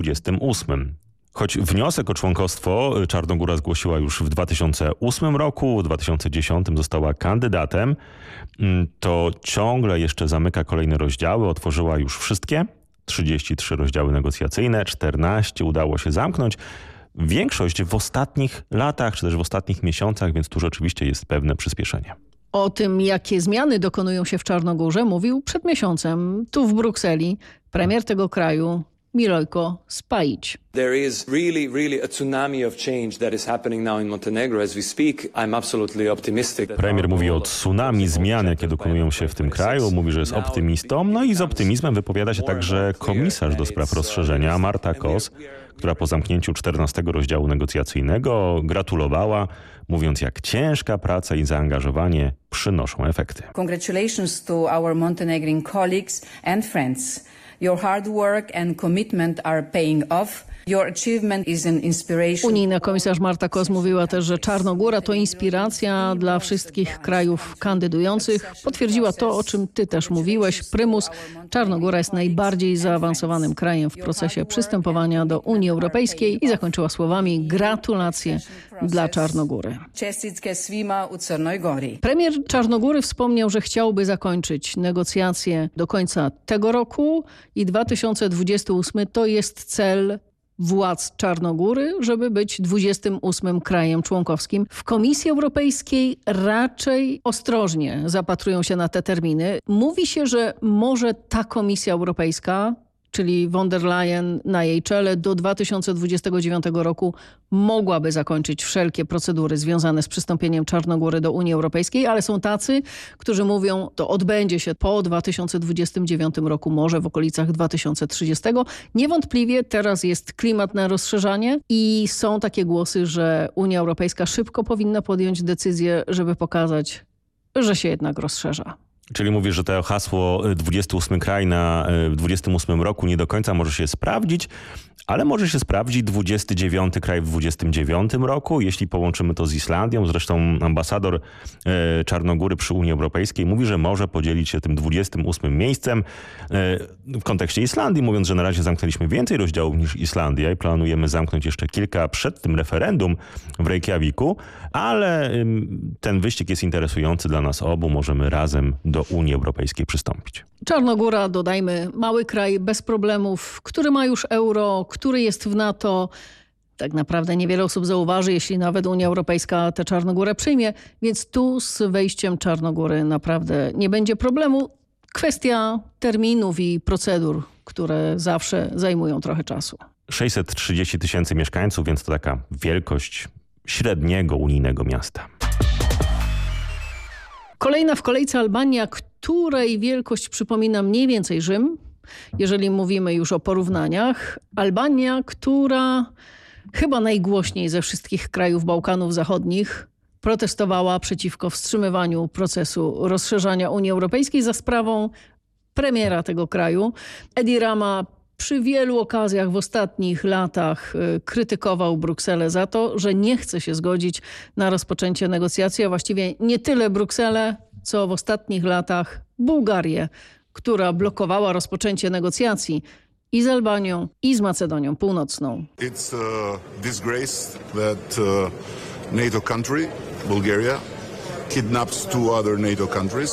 28. Choć wniosek o członkostwo y, Czarnogóra zgłosiła już w 2008 roku, w 2010 została kandydatem, mm, to ciągle jeszcze zamyka kolejne rozdziały, otworzyła już wszystkie, 33 rozdziały negocjacyjne, 14 udało się zamknąć. Większość w ostatnich latach, czy też w ostatnich miesiącach, więc tu rzeczywiście jest pewne przyspieszenie. O tym, jakie zmiany dokonują się w Czarnogórze, mówił przed miesiącem tu w Brukseli premier tego kraju Milojko Spajić. There is really, really a tsunami of change that is happening now in Montenegro as we speak. I'm absolutely optimistic. Premier mówi o tsunami zmian, jakie dokonują się w tym kraju. Mówi, że jest optymistą. No i z optymizmem wypowiada się także komisarz do spraw rozszerzenia Marta Kos, która po zamknięciu 14 rozdziału negocjacyjnego gratulowała, mówiąc jak ciężka praca i zaangażowanie przynoszą efekty. Congratulations to our Montenegrin colleagues and friends. Your hard work and commitment are paying off. Unijna komisarz Marta Kos mówiła też, że Czarnogóra to inspiracja dla wszystkich krajów kandydujących. Potwierdziła to, o czym ty też mówiłeś. Prymus Czarnogóra jest najbardziej zaawansowanym krajem w procesie przystępowania do Unii Europejskiej i zakończyła słowami gratulacje dla Czarnogóry. Premier Czarnogóry wspomniał, że chciałby zakończyć negocjacje do końca tego roku i 2028 to jest cel władz Czarnogóry, żeby być 28 krajem członkowskim. W Komisji Europejskiej raczej ostrożnie zapatrują się na te terminy. Mówi się, że może ta Komisja Europejska czyli von der Leyen na jej czele do 2029 roku mogłaby zakończyć wszelkie procedury związane z przystąpieniem Czarnogóry do Unii Europejskiej, ale są tacy, którzy mówią, to odbędzie się po 2029 roku, może w okolicach 2030. Niewątpliwie teraz jest klimat na rozszerzanie i są takie głosy, że Unia Europejska szybko powinna podjąć decyzję, żeby pokazać że się jednak rozszerza. Czyli mówisz, że to hasło 28 kraj na 28 roku nie do końca może się sprawdzić, ale może się sprawdzić 29 kraj w 29 roku, jeśli połączymy to z Islandią. Zresztą ambasador e, Czarnogóry przy Unii Europejskiej mówi, że może podzielić się tym 28 miejscem w kontekście Islandii, mówiąc, że na razie zamknęliśmy więcej rozdziałów niż Islandia i planujemy zamknąć jeszcze kilka przed tym referendum w Reykjaviku, ale ten wyścig jest interesujący dla nas obu. Możemy razem do Unii Europejskiej przystąpić. Czarnogóra, dodajmy, mały kraj bez problemów, który ma już euro, który jest w NATO. Tak naprawdę niewiele osób zauważy, jeśli nawet Unia Europejska tę Czarnogórę przyjmie, więc tu z wejściem Czarnogóry naprawdę nie będzie problemu. Kwestia terminów i procedur, które zawsze zajmują trochę czasu. 630 tysięcy mieszkańców, więc to taka wielkość średniego unijnego miasta. Kolejna w kolejce Albania, której wielkość przypomina mniej więcej Rzym, jeżeli mówimy już o porównaniach. Albania, która chyba najgłośniej ze wszystkich krajów Bałkanów Zachodnich protestowała przeciwko wstrzymywaniu procesu rozszerzania Unii Europejskiej za sprawą premiera tego kraju. Edi Rama przy wielu okazjach w ostatnich latach y, krytykował Brukselę za to, że nie chce się zgodzić na rozpoczęcie negocjacji, a właściwie nie tyle Brukselę, co w ostatnich latach Bułgarię, która blokowała rozpoczęcie negocjacji i z Albanią, i z Macedonią Północną. It's a disgrace that uh, NATO country, Bulgaria,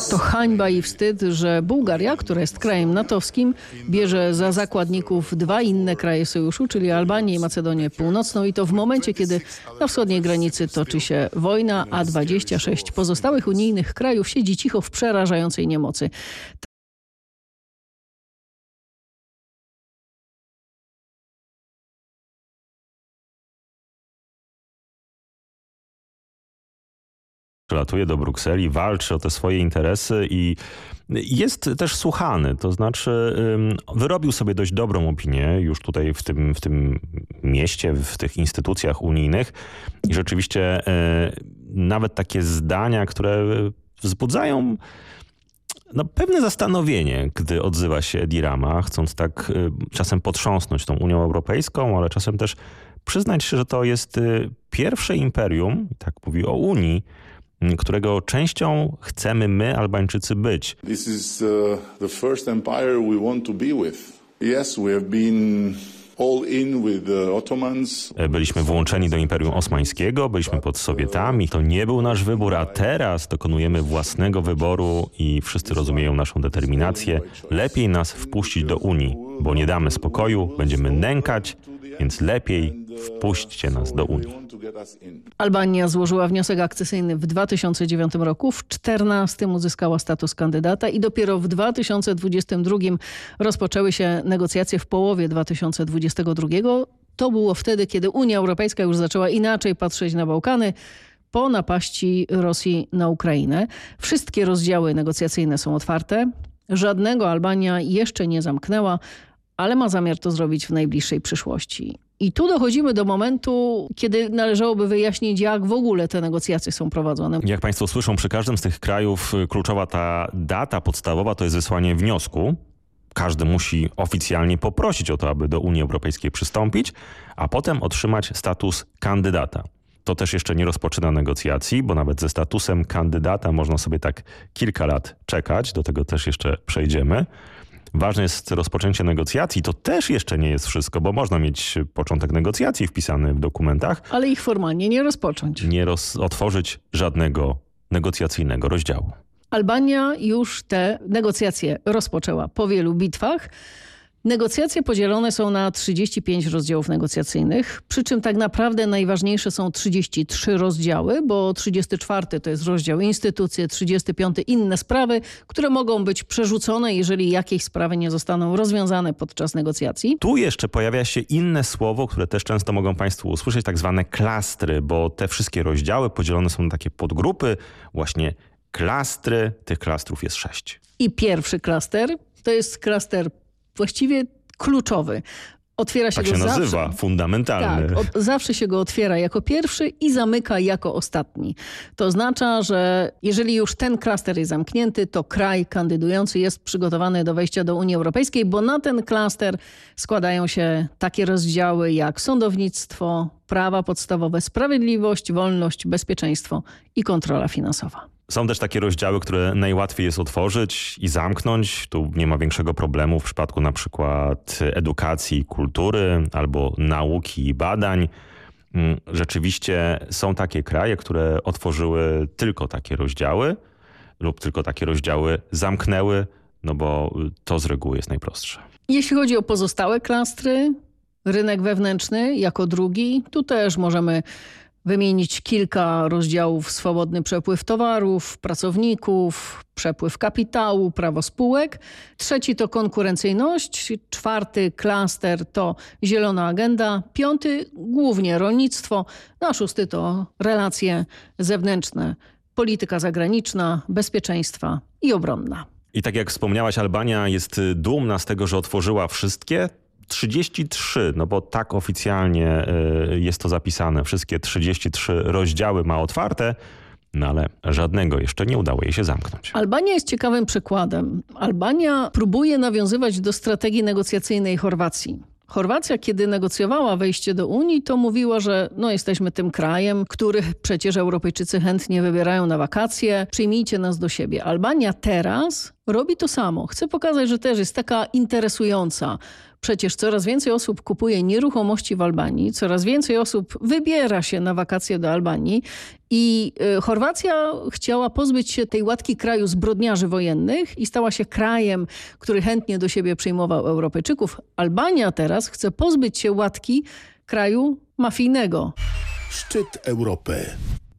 to hańba i wstyd, że Bułgaria, która jest krajem natowskim, bierze za zakładników dwa inne kraje sojuszu, czyli Albanię i Macedonię Północną i to w momencie, kiedy na wschodniej granicy toczy się wojna, a 26 pozostałych unijnych krajów siedzi cicho w przerażającej niemocy. Latuje do Brukseli, walczy o te swoje interesy i jest też słuchany, to znaczy wyrobił sobie dość dobrą opinię już tutaj w tym, w tym mieście, w tych instytucjach unijnych i rzeczywiście e, nawet takie zdania, które wzbudzają no, pewne zastanowienie, gdy odzywa się Edirama, chcąc tak e, czasem potrząsnąć tą Unią Europejską, ale czasem też przyznać się, że to jest e, pierwsze imperium, tak mówi o Unii, którego częścią chcemy my, Albańczycy, być. This is uh, the first empire we want to be with. Yes, we have been e, Byliśmy włączeni do Imperium Osmańskiego, byliśmy pod Sowietami. To nie był nasz wybór, a teraz dokonujemy własnego wyboru i wszyscy rozumieją naszą determinację. Lepiej nas wpuścić do Unii, bo nie damy spokoju, będziemy nękać, więc lepiej wpuśćcie nas do Unii. Albania złożyła wniosek akcesyjny w 2009 roku, w 2014 uzyskała status kandydata i dopiero w 2022 rozpoczęły się negocjacje w połowie 2022. To było wtedy, kiedy Unia Europejska już zaczęła inaczej patrzeć na Bałkany po napaści Rosji na Ukrainę. Wszystkie rozdziały negocjacyjne są otwarte. Żadnego Albania jeszcze nie zamknęła, ale ma zamiar to zrobić w najbliższej przyszłości. I tu dochodzimy do momentu, kiedy należałoby wyjaśnić, jak w ogóle te negocjacje są prowadzone. Jak Państwo słyszą, przy każdym z tych krajów y, kluczowa ta data podstawowa to jest wysłanie wniosku. Każdy musi oficjalnie poprosić o to, aby do Unii Europejskiej przystąpić, a potem otrzymać status kandydata. To też jeszcze nie rozpoczyna negocjacji, bo nawet ze statusem kandydata można sobie tak kilka lat czekać. Do tego też jeszcze przejdziemy. Ważne jest rozpoczęcie negocjacji. To też jeszcze nie jest wszystko, bo można mieć początek negocjacji wpisany w dokumentach. Ale ich formalnie nie rozpocząć. Nie roz otworzyć żadnego negocjacyjnego rozdziału. Albania już te negocjacje rozpoczęła po wielu bitwach. Negocjacje podzielone są na 35 rozdziałów negocjacyjnych, przy czym tak naprawdę najważniejsze są 33 rozdziały, bo 34 to jest rozdział instytucje, 35 inne sprawy, które mogą być przerzucone, jeżeli jakieś sprawy nie zostaną rozwiązane podczas negocjacji. Tu jeszcze pojawia się inne słowo, które też często mogą Państwo usłyszeć, tak zwane klastry, bo te wszystkie rozdziały podzielone są na takie podgrupy, właśnie klastry. Tych klastrów jest sześć. I pierwszy klaster to jest klaster właściwie kluczowy. Otwiera się Tak go się zawsze. nazywa, fundamentalny. Tak, o, zawsze się go otwiera jako pierwszy i zamyka jako ostatni. To oznacza, że jeżeli już ten klaster jest zamknięty, to kraj kandydujący jest przygotowany do wejścia do Unii Europejskiej, bo na ten klaster składają się takie rozdziały jak sądownictwo, prawa podstawowe, sprawiedliwość, wolność, bezpieczeństwo i kontrola finansowa. Są też takie rozdziały, które najłatwiej jest otworzyć i zamknąć. Tu nie ma większego problemu w przypadku na przykład edukacji, kultury albo nauki i badań. Mm, Rzeczywiście są takie kraje, które otworzyły tylko takie rozdziały lub tylko takie rozdziały zamknęły, no bo to z reguły jest najprostsze. Jeśli chodzi o pozostałe klastry, rynek wewnętrzny jako drugi, tu też możemy wymienić kilka rozdziałów. Swobodny przepływ towarów, pracowników, przepływ kapitału, prawo spółek. Trzeci to konkurencyjność, czwarty klaster to zielona agenda, piąty głównie rolnictwo, no a szósty to relacje zewnętrzne, polityka zagraniczna, bezpieczeństwa i obronna. I tak jak wspomniałaś, Albania jest dumna z tego, że otworzyła wszystkie 33, no bo tak oficjalnie y, jest to zapisane. Wszystkie 33 rozdziały ma otwarte, no ale żadnego jeszcze nie udało jej się zamknąć. Albania jest ciekawym przykładem. Albania próbuje nawiązywać do strategii negocjacyjnej Chorwacji. Chorwacja, kiedy negocjowała wejście do Unii, to mówiła, że no, jesteśmy tym krajem, których przecież Europejczycy chętnie wybierają na wakacje, przyjmijcie nas do siebie. Albania teraz robi to samo. Chce pokazać, że też jest taka interesująca. Przecież coraz więcej osób kupuje nieruchomości w Albanii, coraz więcej osób wybiera się na wakacje do Albanii i y, Chorwacja chciała pozbyć się tej łatki kraju zbrodniarzy wojennych i stała się krajem, który chętnie do siebie przyjmował Europejczyków. Albania teraz chce pozbyć się łatki kraju mafijnego. Szczyt Europy.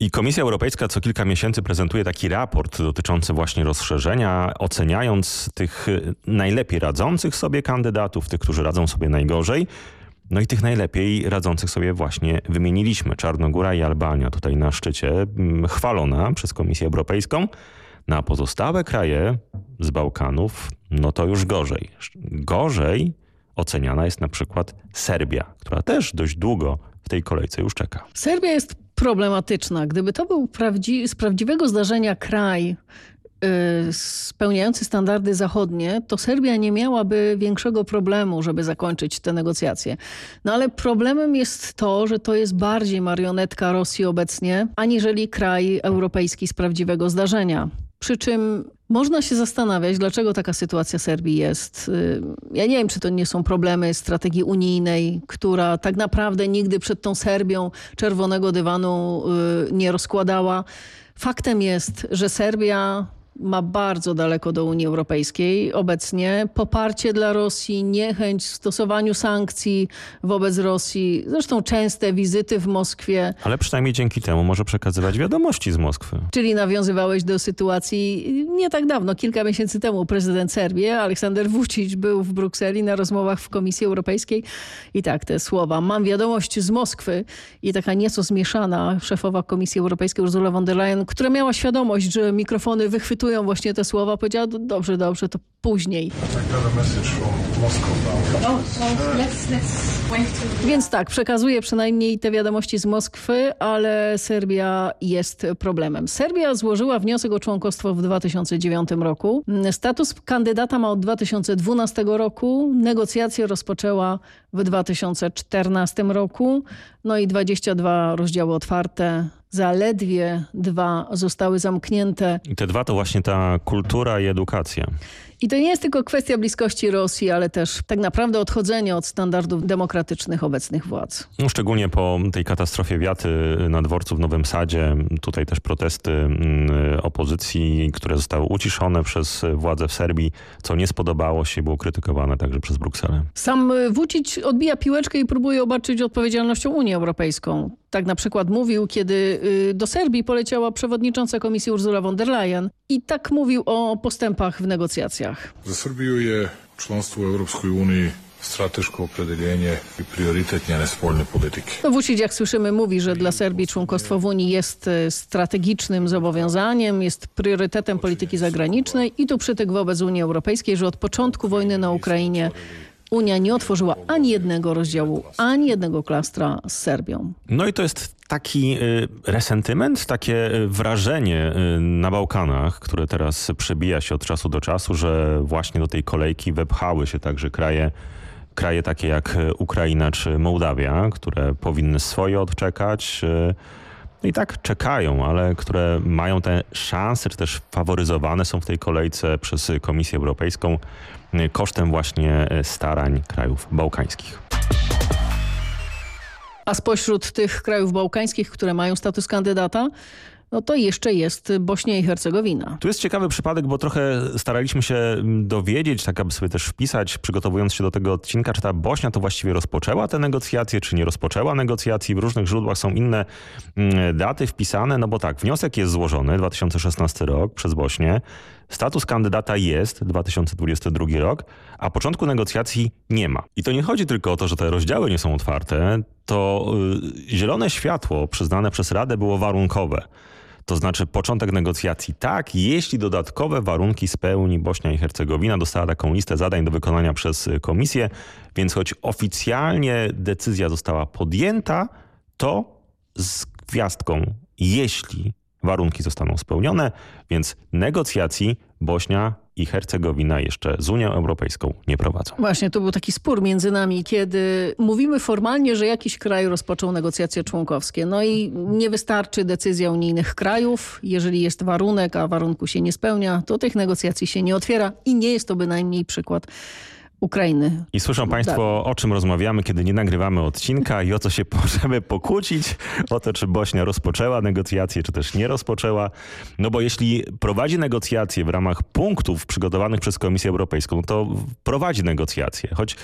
I Komisja Europejska co kilka miesięcy prezentuje taki raport dotyczący właśnie rozszerzenia, oceniając tych y, najlepiej radzących sobie kandydatów, tych, którzy radzą sobie najgorzej. No i tych najlepiej radzących sobie właśnie wymieniliśmy. Czarnogóra i Albania tutaj na szczycie, mm, chwalona przez Komisję Europejską. Na pozostałe kraje z Bałkanów, no to już gorzej. Gorzej oceniana jest na przykład Serbia, która też dość długo w tej kolejce już czeka. Serbia jest problematyczna. Gdyby to był prawdzi z prawdziwego zdarzenia kraj y, spełniający standardy zachodnie, to Serbia nie miałaby większego problemu, żeby zakończyć te negocjacje. No ale problemem jest to, że to jest bardziej marionetka Rosji obecnie, aniżeli kraj europejski z prawdziwego zdarzenia. Przy czym można się zastanawiać, dlaczego taka sytuacja Serbii jest. Y, Ja nie wiem, czy to nie są problemy strategii unijnej, która tak naprawdę nigdy przed tą Serbią czerwonego dywanu y, nie rozkładała. Faktem jest, że Serbia ma bardzo daleko do Unii Europejskiej obecnie. Poparcie dla Rosji, niechęć w stosowaniu sankcji wobec Rosji, zresztą częste wizyty w Moskwie. Ale przynajmniej dzięki temu może przekazywać wiadomości z Moskwy. Czyli nawiązywałeś do sytuacji nie tak dawno, kilka miesięcy temu prezydent Serbii, Aleksander Vucic był w Brukseli na rozmowach w Komisji Europejskiej i tak te słowa. Mam wiadomość z Moskwy i taka nieco zmieszana szefowa Komisji Europejskiej Ursula von der Leyen, która miała świadomość, że mikrofony wychwytują właśnie te słowa, powiedziała dobrze, dobrze, to później. Więc tak, przekazuje przynajmniej te wiadomości z Moskwy, ale Serbia jest problemem. Serbia złożyła wniosek o członkostwo w 2009 roku. Status kandydata ma od 2012 roku. Negocjacje rozpoczęła w 2014 roku. No i 22 rozdziały otwarte. Zaledwie dwa zostały zamknięte. I te dwa to właśnie ta kultura i edukacja. I to nie jest tylko kwestia bliskości Rosji, ale też tak naprawdę odchodzenia od standardów demokratycznych obecnych władz. No, szczególnie po tej katastrofie wiaty na dworcu w Nowym Sadzie. Tutaj też protesty mm, opozycji, które zostały uciszone przez władze w Serbii, co nie spodobało się, było krytykowane także przez Brukselę. Sam Vucic odbija piłeczkę i próbuje obarczyć odpowiedzialnością Unię Europejską. Tak na przykład mówił, kiedy y, do Serbii poleciała przewodnicząca komisji Ursula von der Leyen i tak mówił o postępach w negocjacjach. Za Srbiju je članstvo u Europskoj uniji strateško opredeljenje i prioritet njene spoljne politike. No Vucic, jak słyszymy, mówi, że dla Serbii członkostwo w Unii jest y, strategicznym zobowiązaniem, jest priorytetem polityki zagranicznej i tu przytyk wobec Unii Europejskiej, że od początku wojny na Ukrainie Unia nie otworzyła ani jednego rozdziału, ani jednego klastra z Serbią. No i to jest taki y, resentyment, takie y, wrażenie y, na Bałkanach, które teraz przebija się od czasu do czasu, że właśnie do tej kolejki wepchały się także kraje, kraje takie jak Ukraina czy Mołdawia, które powinny swoje odczekać. No i tak czekają, ale które mają te szanse, czy też faworyzowane są w tej kolejce przez Komisję Europejską kosztem właśnie starań krajów bałkańskich. A spośród tych krajów bałkańskich, które mają status kandydata, no to jeszcze jest Bośnia i Hercegowina. Tu jest ciekawy przypadek, bo trochę staraliśmy się dowiedzieć, tak aby sobie też wpisać, przygotowując się do tego odcinka, czy ta Bośnia to właściwie rozpoczęła te negocjacje, czy nie rozpoczęła negocjacji. W różnych źródłach są inne mm, daty wpisane, no bo tak, wniosek jest złożony, 2016 rok, przez Bośnię. Status kandydata jest 2022 rok, a początku negocjacji nie ma. I to nie chodzi tylko o to, że te rozdziały nie są otwarte, to y, zielone światło przyznane przez Radę było warunkowe. To znaczy początek negocjacji tak, jeśli dodatkowe warunki spełni Bośnia i Hercegowina. Dostała taką listę zadań do wykonania przez komisję, więc choć oficjalnie decyzja została podjęta, to z gwiazdką, jeśli warunki zostaną spełnione, więc negocjacji Bośnia i Hercegowina jeszcze z Unią Europejską nie prowadzą. Właśnie, to był taki spór między nami, kiedy mówimy formalnie, że jakiś kraj rozpoczął negocjacje członkowskie. No i nie wystarczy decyzja unijnych krajów. Jeżeli jest warunek, a warunku się nie spełnia, to tych negocjacji się nie otwiera i nie jest to bynajmniej przykład Ukrainy. I słyszą Państwo, tak. o czym rozmawiamy, kiedy nie nagrywamy odcinka i o co się możemy pokłócić, o to, czy Bośnia rozpoczęła negocjacje, czy też nie rozpoczęła. No bo jeśli prowadzi negocjacje w ramach punktów przygotowanych przez Komisję Europejską, to prowadzi negocjacje, choć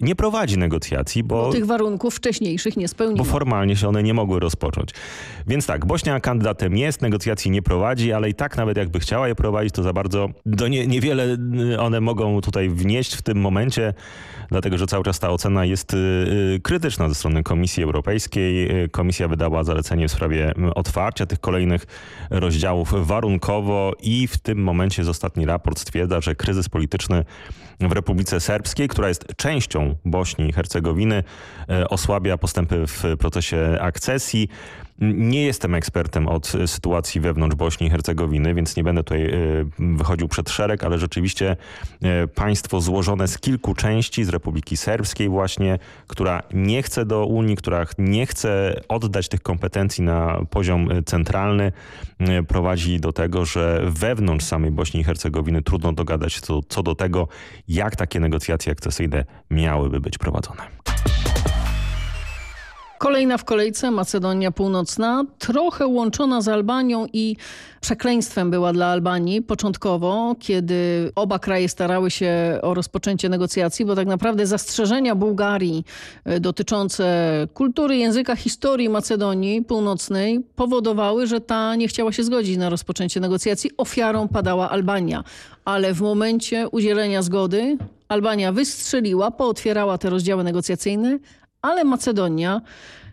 nie prowadzi negocjacji, bo... bo... tych warunków wcześniejszych nie spełniła. Bo formalnie się one nie mogły rozpocząć. Więc tak, Bośnia kandydatem jest, negocjacji nie prowadzi, ale i tak nawet jakby chciała je prowadzić, to za bardzo do nie, niewiele one mogą tutaj wnieść w tym momencie, dlatego że cały czas ta ocena jest y, y, krytyczna ze strony Komisji Europejskiej. Y, Komisja wydała zalecenie w sprawie otwarcia tych kolejnych rozdziałów warunkowo i w tym momencie z ostatni raport stwierdza, że kryzys polityczny w Republice Serbskiej, która jest częścią Bośni i Hercegowiny, e, osłabia postępy w procesie akcesji. Nie jestem ekspertem od sytuacji wewnątrz Bośni i Hercegowiny, więc nie będę tutaj e, wychodził przed szereg, ale rzeczywiście e, państwo złożone z kilku części, z Republiki Serbskiej właśnie, która nie chce do Unii, która nie chce oddać tych kompetencji na poziom centralny, prowadzi do tego, że wewnątrz samej Bośni i Hercegowiny trudno dogadać się co, co do tego, jak takie negocjacje akcesyjne miałyby być prowadzone. Kolejna w kolejce Macedonia Północna, trochę łączona z Albanią i przekleństwem była dla Albanii początkowo, kiedy oba kraje starały się o rozpoczęcie negocjacji, bo tak naprawdę zastrzeżenia Bułgarii e, dotyczące kultury, języka, historii Macedonii Północnej powodowały, że ta nie chciała się zgodzić na rozpoczęcie negocjacji. Ofiarą padała Albania. Ale w momencie udzielenia zgody Albania wystrzeliła, pootwierała te rozdziały negocjacyjne, ale Macedonia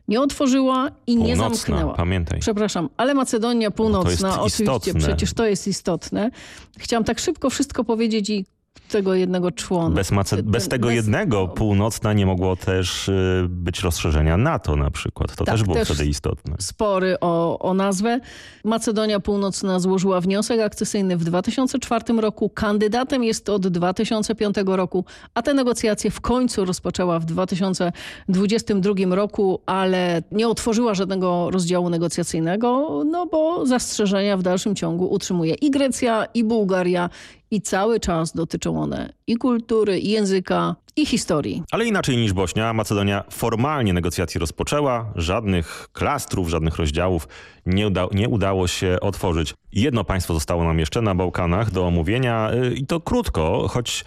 nie otworzyła i Północna, nie zamknęła. Pamiętaj. Przepraszam, ale Macedonia Północna, oczywiście, istotne. przecież to jest istotne. Chciałam tak szybko wszystko powiedzieć i tego jednego człona. Bez, Mace bez tego bez... jednego północna nie mogło też y, być rozszerzenia NATO na przykład. To tak, też było też wtedy istotne. Spory o, o nazwę. Macedonia Północna złożyła wniosek akcesyjny w 2004 roku. Kandydatem jest od 2005 roku, a te negocjacje w końcu rozpoczęła w 2022 roku, ale nie otworzyła żadnego rozdziału negocjacyjnego, no bo zastrzeżenia w dalszym ciągu utrzymuje i Grecja, i Bułgaria, i cały czas dotyczą one i kultury, i języka, i historii. Ale inaczej niż Bośnia, Macedonia formalnie negocjacje rozpoczęła, żadnych klastrów, żadnych rozdziałów nie, uda nie udało się otworzyć. Jedno państwo zostało nam jeszcze na Bałkanach do omówienia y, i to krótko, choć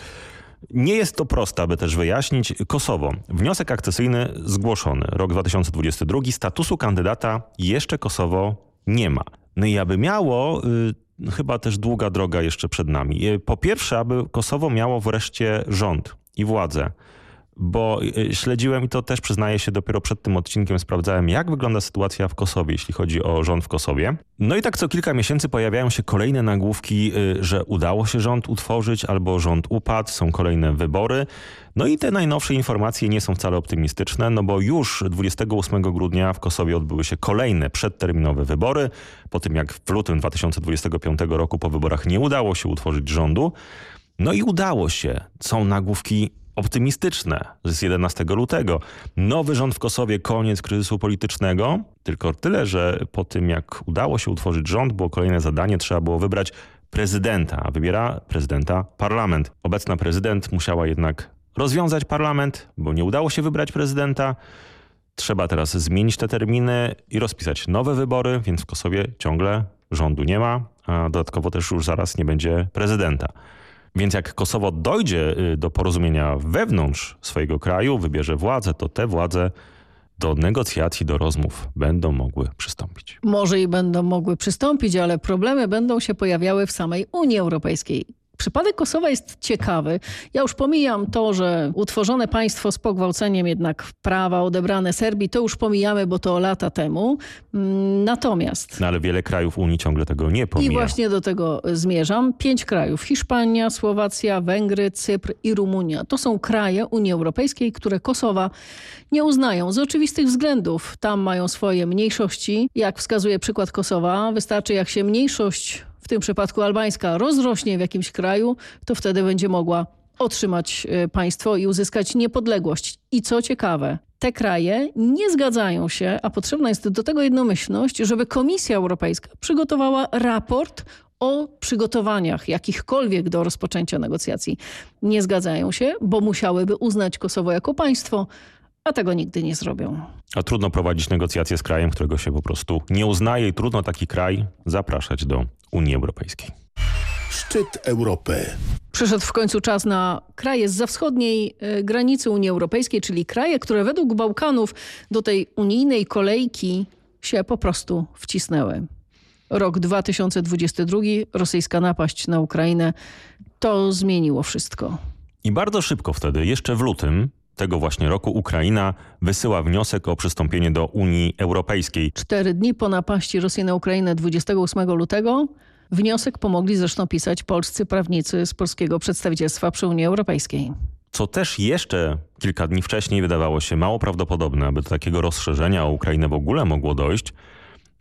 nie jest to proste, aby też wyjaśnić. Kosowo. Wniosek akcesyjny zgłoszony. Rok 2022. Statusu kandydata jeszcze Kosowo nie ma. No i aby miało, y, chyba też długa droga jeszcze przed nami. Po pierwsze, aby Kosowo miało wreszcie rząd i władzę. Bo y, śledziłem i to też przyznaję się dopiero przed tym odcinkiem sprawdzałem, jak wygląda sytuacja w Kosowie, jeśli chodzi o rząd w Kosowie. No i tak co kilka miesięcy pojawiają się kolejne nagłówki, y, że udało się rząd utworzyć albo rząd upadł, są kolejne wybory. No i te najnowsze informacje nie są wcale optymistyczne, no bo już 28 grudnia w Kosowie odbyły się kolejne przedterminowe wybory. Po tym jak w lutym 2025 roku po wyborach nie udało się utworzyć rządu, no i udało się. Są nagłówki optymistyczne z 11 lutego. Nowy rząd w Kosowie, koniec kryzysu politycznego. Tylko tyle, że po tym jak udało się utworzyć rząd, było kolejne zadanie, trzeba było wybrać prezydenta, a wybiera prezydenta parlament. Obecna prezydent musiała jednak rozwiązać parlament, bo nie udało się wybrać prezydenta. Trzeba teraz zmienić te terminy i rozpisać nowe wybory, więc w Kosowie ciągle rządu nie ma, a dodatkowo też już zaraz nie będzie prezydenta. Więc jak Kosowo dojdzie y, do porozumienia wewnątrz swojego kraju, wybierze władzę, to te władze do negocjacji, do rozmów będą mogły przystąpić. Może i będą mogły przystąpić, ale problemy będą się pojawiały w samej Unii Europejskiej. Przypadek Kosowa jest ciekawy. Ja już pomijam to, że utworzone państwo z pogwałceniem jednak prawa odebrane Serbii, to już pomijamy, bo to lata temu. Mm, natomiast... No ale wiele krajów Unii ciągle tego nie pomija. I właśnie do tego zmierzam. Pięć krajów. Hiszpania, Słowacja, Węgry, Cypr i Rumunia. To są kraje Unii Europejskiej, które Kosowa nie uznają z oczywistych względów. Tam mają swoje mniejszości. Jak wskazuje przykład Kosowa, wystarczy jak się mniejszość w tym przypadku albańska, rozrośnie w jakimś kraju, to wtedy będzie mogła otrzymać e, państwo i uzyskać niepodległość. I co ciekawe, te kraje nie zgadzają się, a potrzebna jest do tego jednomyślność, żeby Komisja Europejska przygotowała raport o przygotowaniach jakichkolwiek do rozpoczęcia negocjacji. Nie zgadzają się, bo musiałyby uznać Kosowo jako państwo, a tego nigdy nie zrobią. A trudno prowadzić negocjacje z krajem, którego się po prostu nie uznaje i trudno taki kraj zapraszać do Unii Europejskiej. Szczyt Europy. Przyszedł w końcu czas na kraje z wschodniej e, granicy Unii Europejskiej, czyli kraje, które według Bałkanów do tej unijnej kolejki się po prostu wcisnęły. Rok 2022, rosyjska napaść na Ukrainę, to zmieniło wszystko. I bardzo szybko wtedy, jeszcze w lutym, tego właśnie roku Ukraina wysyła wniosek o przystąpienie do Unii Europejskiej. Cztery dni po napaści Rosji na Ukrainę 28 lutego wniosek pomogli zresztą pisać polscy prawnicy z polskiego przedstawicielstwa przy Unii Europejskiej. Co też jeszcze kilka dni wcześniej wydawało się mało prawdopodobne, aby do takiego rozszerzenia o Ukrainę w ogóle mogło dojść.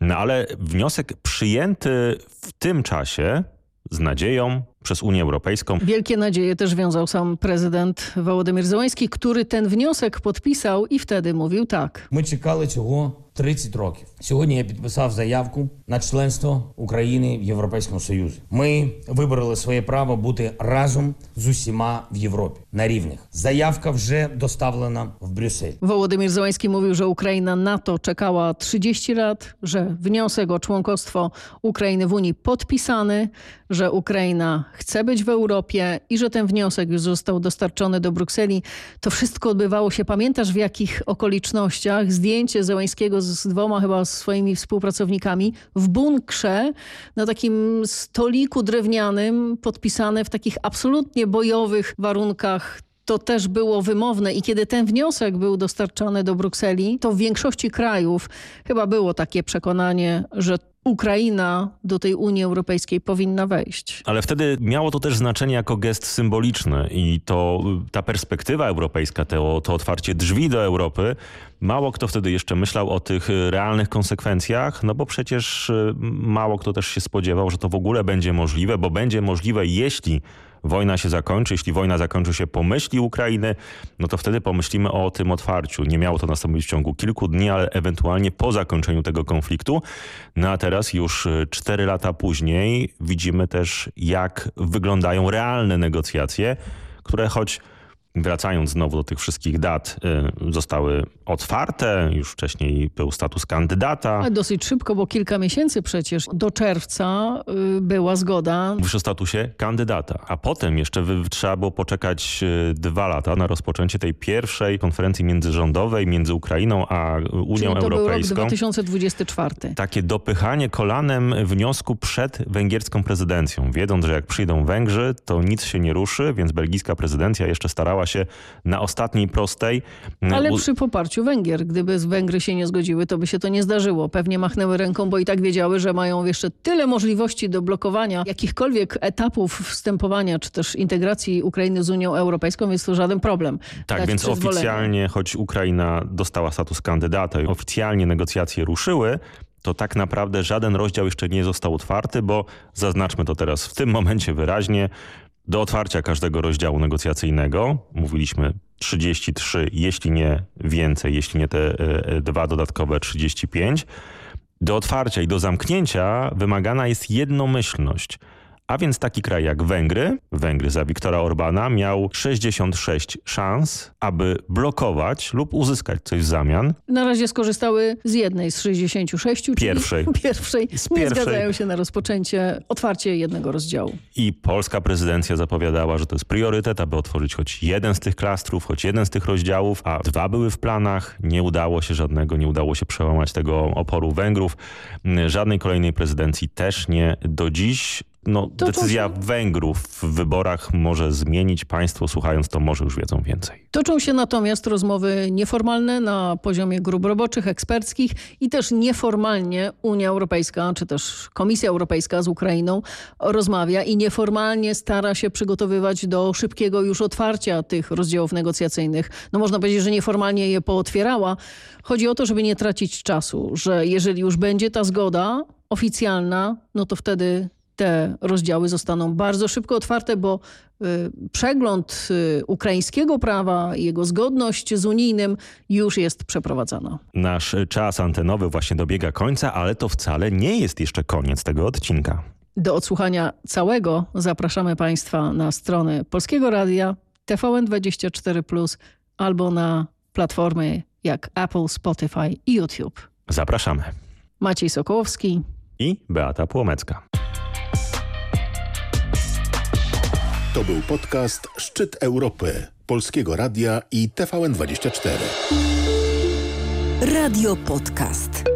No ale wniosek przyjęty w tym czasie z nadzieją przez Unię Europejską. Wielkie nadzieje też wiązał sam prezydent Wołodymyr Zołański, który ten wniosek podpisał i wtedy mówił tak. My czekali czego 30 років. Сьогодні я підписав заявку на членство України в Європейському Союзі. Ми вибороли своє право бути разом з усіма в Європі на рівних. Заявка вже доставлена в Брюссель. Wołodymyr Zełański mówił, że Ukraina na to czekała 30 lat, że wniosek o członkostwo Ukrainy w Unii podpisany, że Ukraina chce być w Europie i że ten wniosek już został dostarczony do Brukseli. To wszystko odbywało się, pamiętasz w jakich okolicznościach? Zdjęcie Zełańskiego z dwoma chyba swoimi współpracownikami w bunkrze na takim stoliku drewnianym podpisane w takich absolutnie bojowych warunkach. To też było wymowne i kiedy ten wniosek był dostarczany do Brukseli, to w większości krajów chyba było takie przekonanie, że Ukraina do tej Unii Europejskiej powinna wejść. Ale wtedy miało to też znaczenie jako gest symboliczny i to ta perspektywa europejska, to, to otwarcie drzwi do Europy, mało kto wtedy jeszcze myślał o tych realnych konsekwencjach, no bo przecież y, mało kto też się spodziewał, że to w ogóle będzie możliwe, bo będzie możliwe, jeśli wojna się zakończy, jeśli wojna zakończy się po myśli Ukrainy, no to wtedy pomyślimy o tym otwarciu. Nie miało to nastąpić w ciągu kilku dni, ale ewentualnie po zakończeniu tego konfliktu. No a teraz już y, cztery lata później widzimy też, jak wyglądają realne negocjacje, które choć wracając znowu do tych wszystkich dat, y, zostały otwarte. Już wcześniej był status kandydata. Dosyć szybko, bo kilka miesięcy przecież. Do czerwca y, była zgoda. Mówisz o statusie kandydata. A potem jeszcze trzeba było poczekać y, dwa lata na rozpoczęcie tej pierwszej konferencji międzyrządowej między Ukrainą a Unią Czyli to Europejską. Był rok 2024. Takie dopychanie kolanem wniosku przed węgierską prezydencją. Wiedząc, że jak przyjdą Węgrzy, to nic się nie ruszy, więc belgijska prezydencja jeszcze starała się na ostatniej prostej. Ale przy poparciu Węgier. Gdyby z Węgry się nie zgodziły, to by się to nie zdarzyło. Pewnie machnęły ręką, bo i tak wiedziały, że mają jeszcze tyle możliwości do blokowania jakichkolwiek etapów wstępowania, czy też integracji Ukrainy z Unią Europejską, więc to żaden problem. Tak, więc oficjalnie, choć Ukraina dostała status kandydata i oficjalnie negocjacje ruszyły, to tak naprawdę żaden rozdział jeszcze nie został otwarty, bo zaznaczmy to teraz w tym momencie wyraźnie, do otwarcia każdego rozdziału negocjacyjnego, mówiliśmy 33, jeśli nie więcej, jeśli nie te e, e, dwa dodatkowe 35, do otwarcia i do zamknięcia wymagana jest jednomyślność. A więc taki kraj jak Węgry, Węgry za Viktora Orbana miał 66 szans, aby blokować lub uzyskać coś w zamian. Na razie skorzystały z jednej z 66, czyli Pierwszej. pierwszej. Z Nie pierwszej. zgadzają się na rozpoczęcie, otwarcie jednego rozdziału. I polska prezydencja zapowiadała, że to jest priorytet, aby otworzyć choć jeden z tych klastrów, choć jeden z tych rozdziałów, a dwa były w planach. Nie udało się żadnego, nie udało się przełamać tego oporu Węgrów. Żadnej kolejnej prezydencji też nie. Do dziś no, To decyzja Węgrów w wyborach może zmienić. Państwo słuchając to może już wiedzą więcej. Toczą się natomiast rozmowy nieformalne na poziomie grup roboczych, eksperckich i też nieformalnie Unia Europejska, czy też Komisja Europejska z Ukrainą rozmawia i nieformalnie stara się przygotowywać do szybkiego już otwarcia tych rozdziałów negocjacyjnych. No można powiedzieć, że nieformalnie je pootwierała. Chodzi o to, żeby nie tracić czasu, że jeżeli już będzie ta zgoda oficjalna, no to wtedy te rozdziały zostaną bardzo szybko otwarte, bo y, przegląd y, ukraińskiego prawa i jego zgodność z unijnym już jest przeprowadzana. Nasz czas antenowy właśnie dobiega końca, ale to wcale nie jest jeszcze koniec tego odcinka. Do odsłuchania całego zapraszamy Państwa na strony Polskiego Radia, TVN24+, albo na platformy jak Apple, Spotify i YouTube. Zapraszamy. Maciej Sokołowski I Beata Płomecka. To był podcast Szczyt Europy Polskiego Radia i TVN24. Radio Podcast.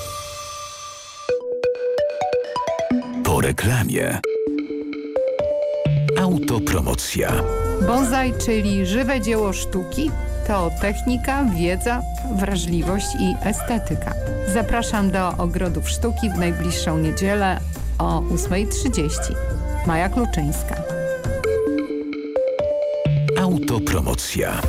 Reklamie. Autopromocja. Bonsai, czyli żywe dzieło sztuki, to technika, wiedza, wrażliwość i estetyka. Zapraszam do Ogrodów Sztuki w najbliższą niedzielę o 8.30. Maja Kluczyńska. Autopromocja.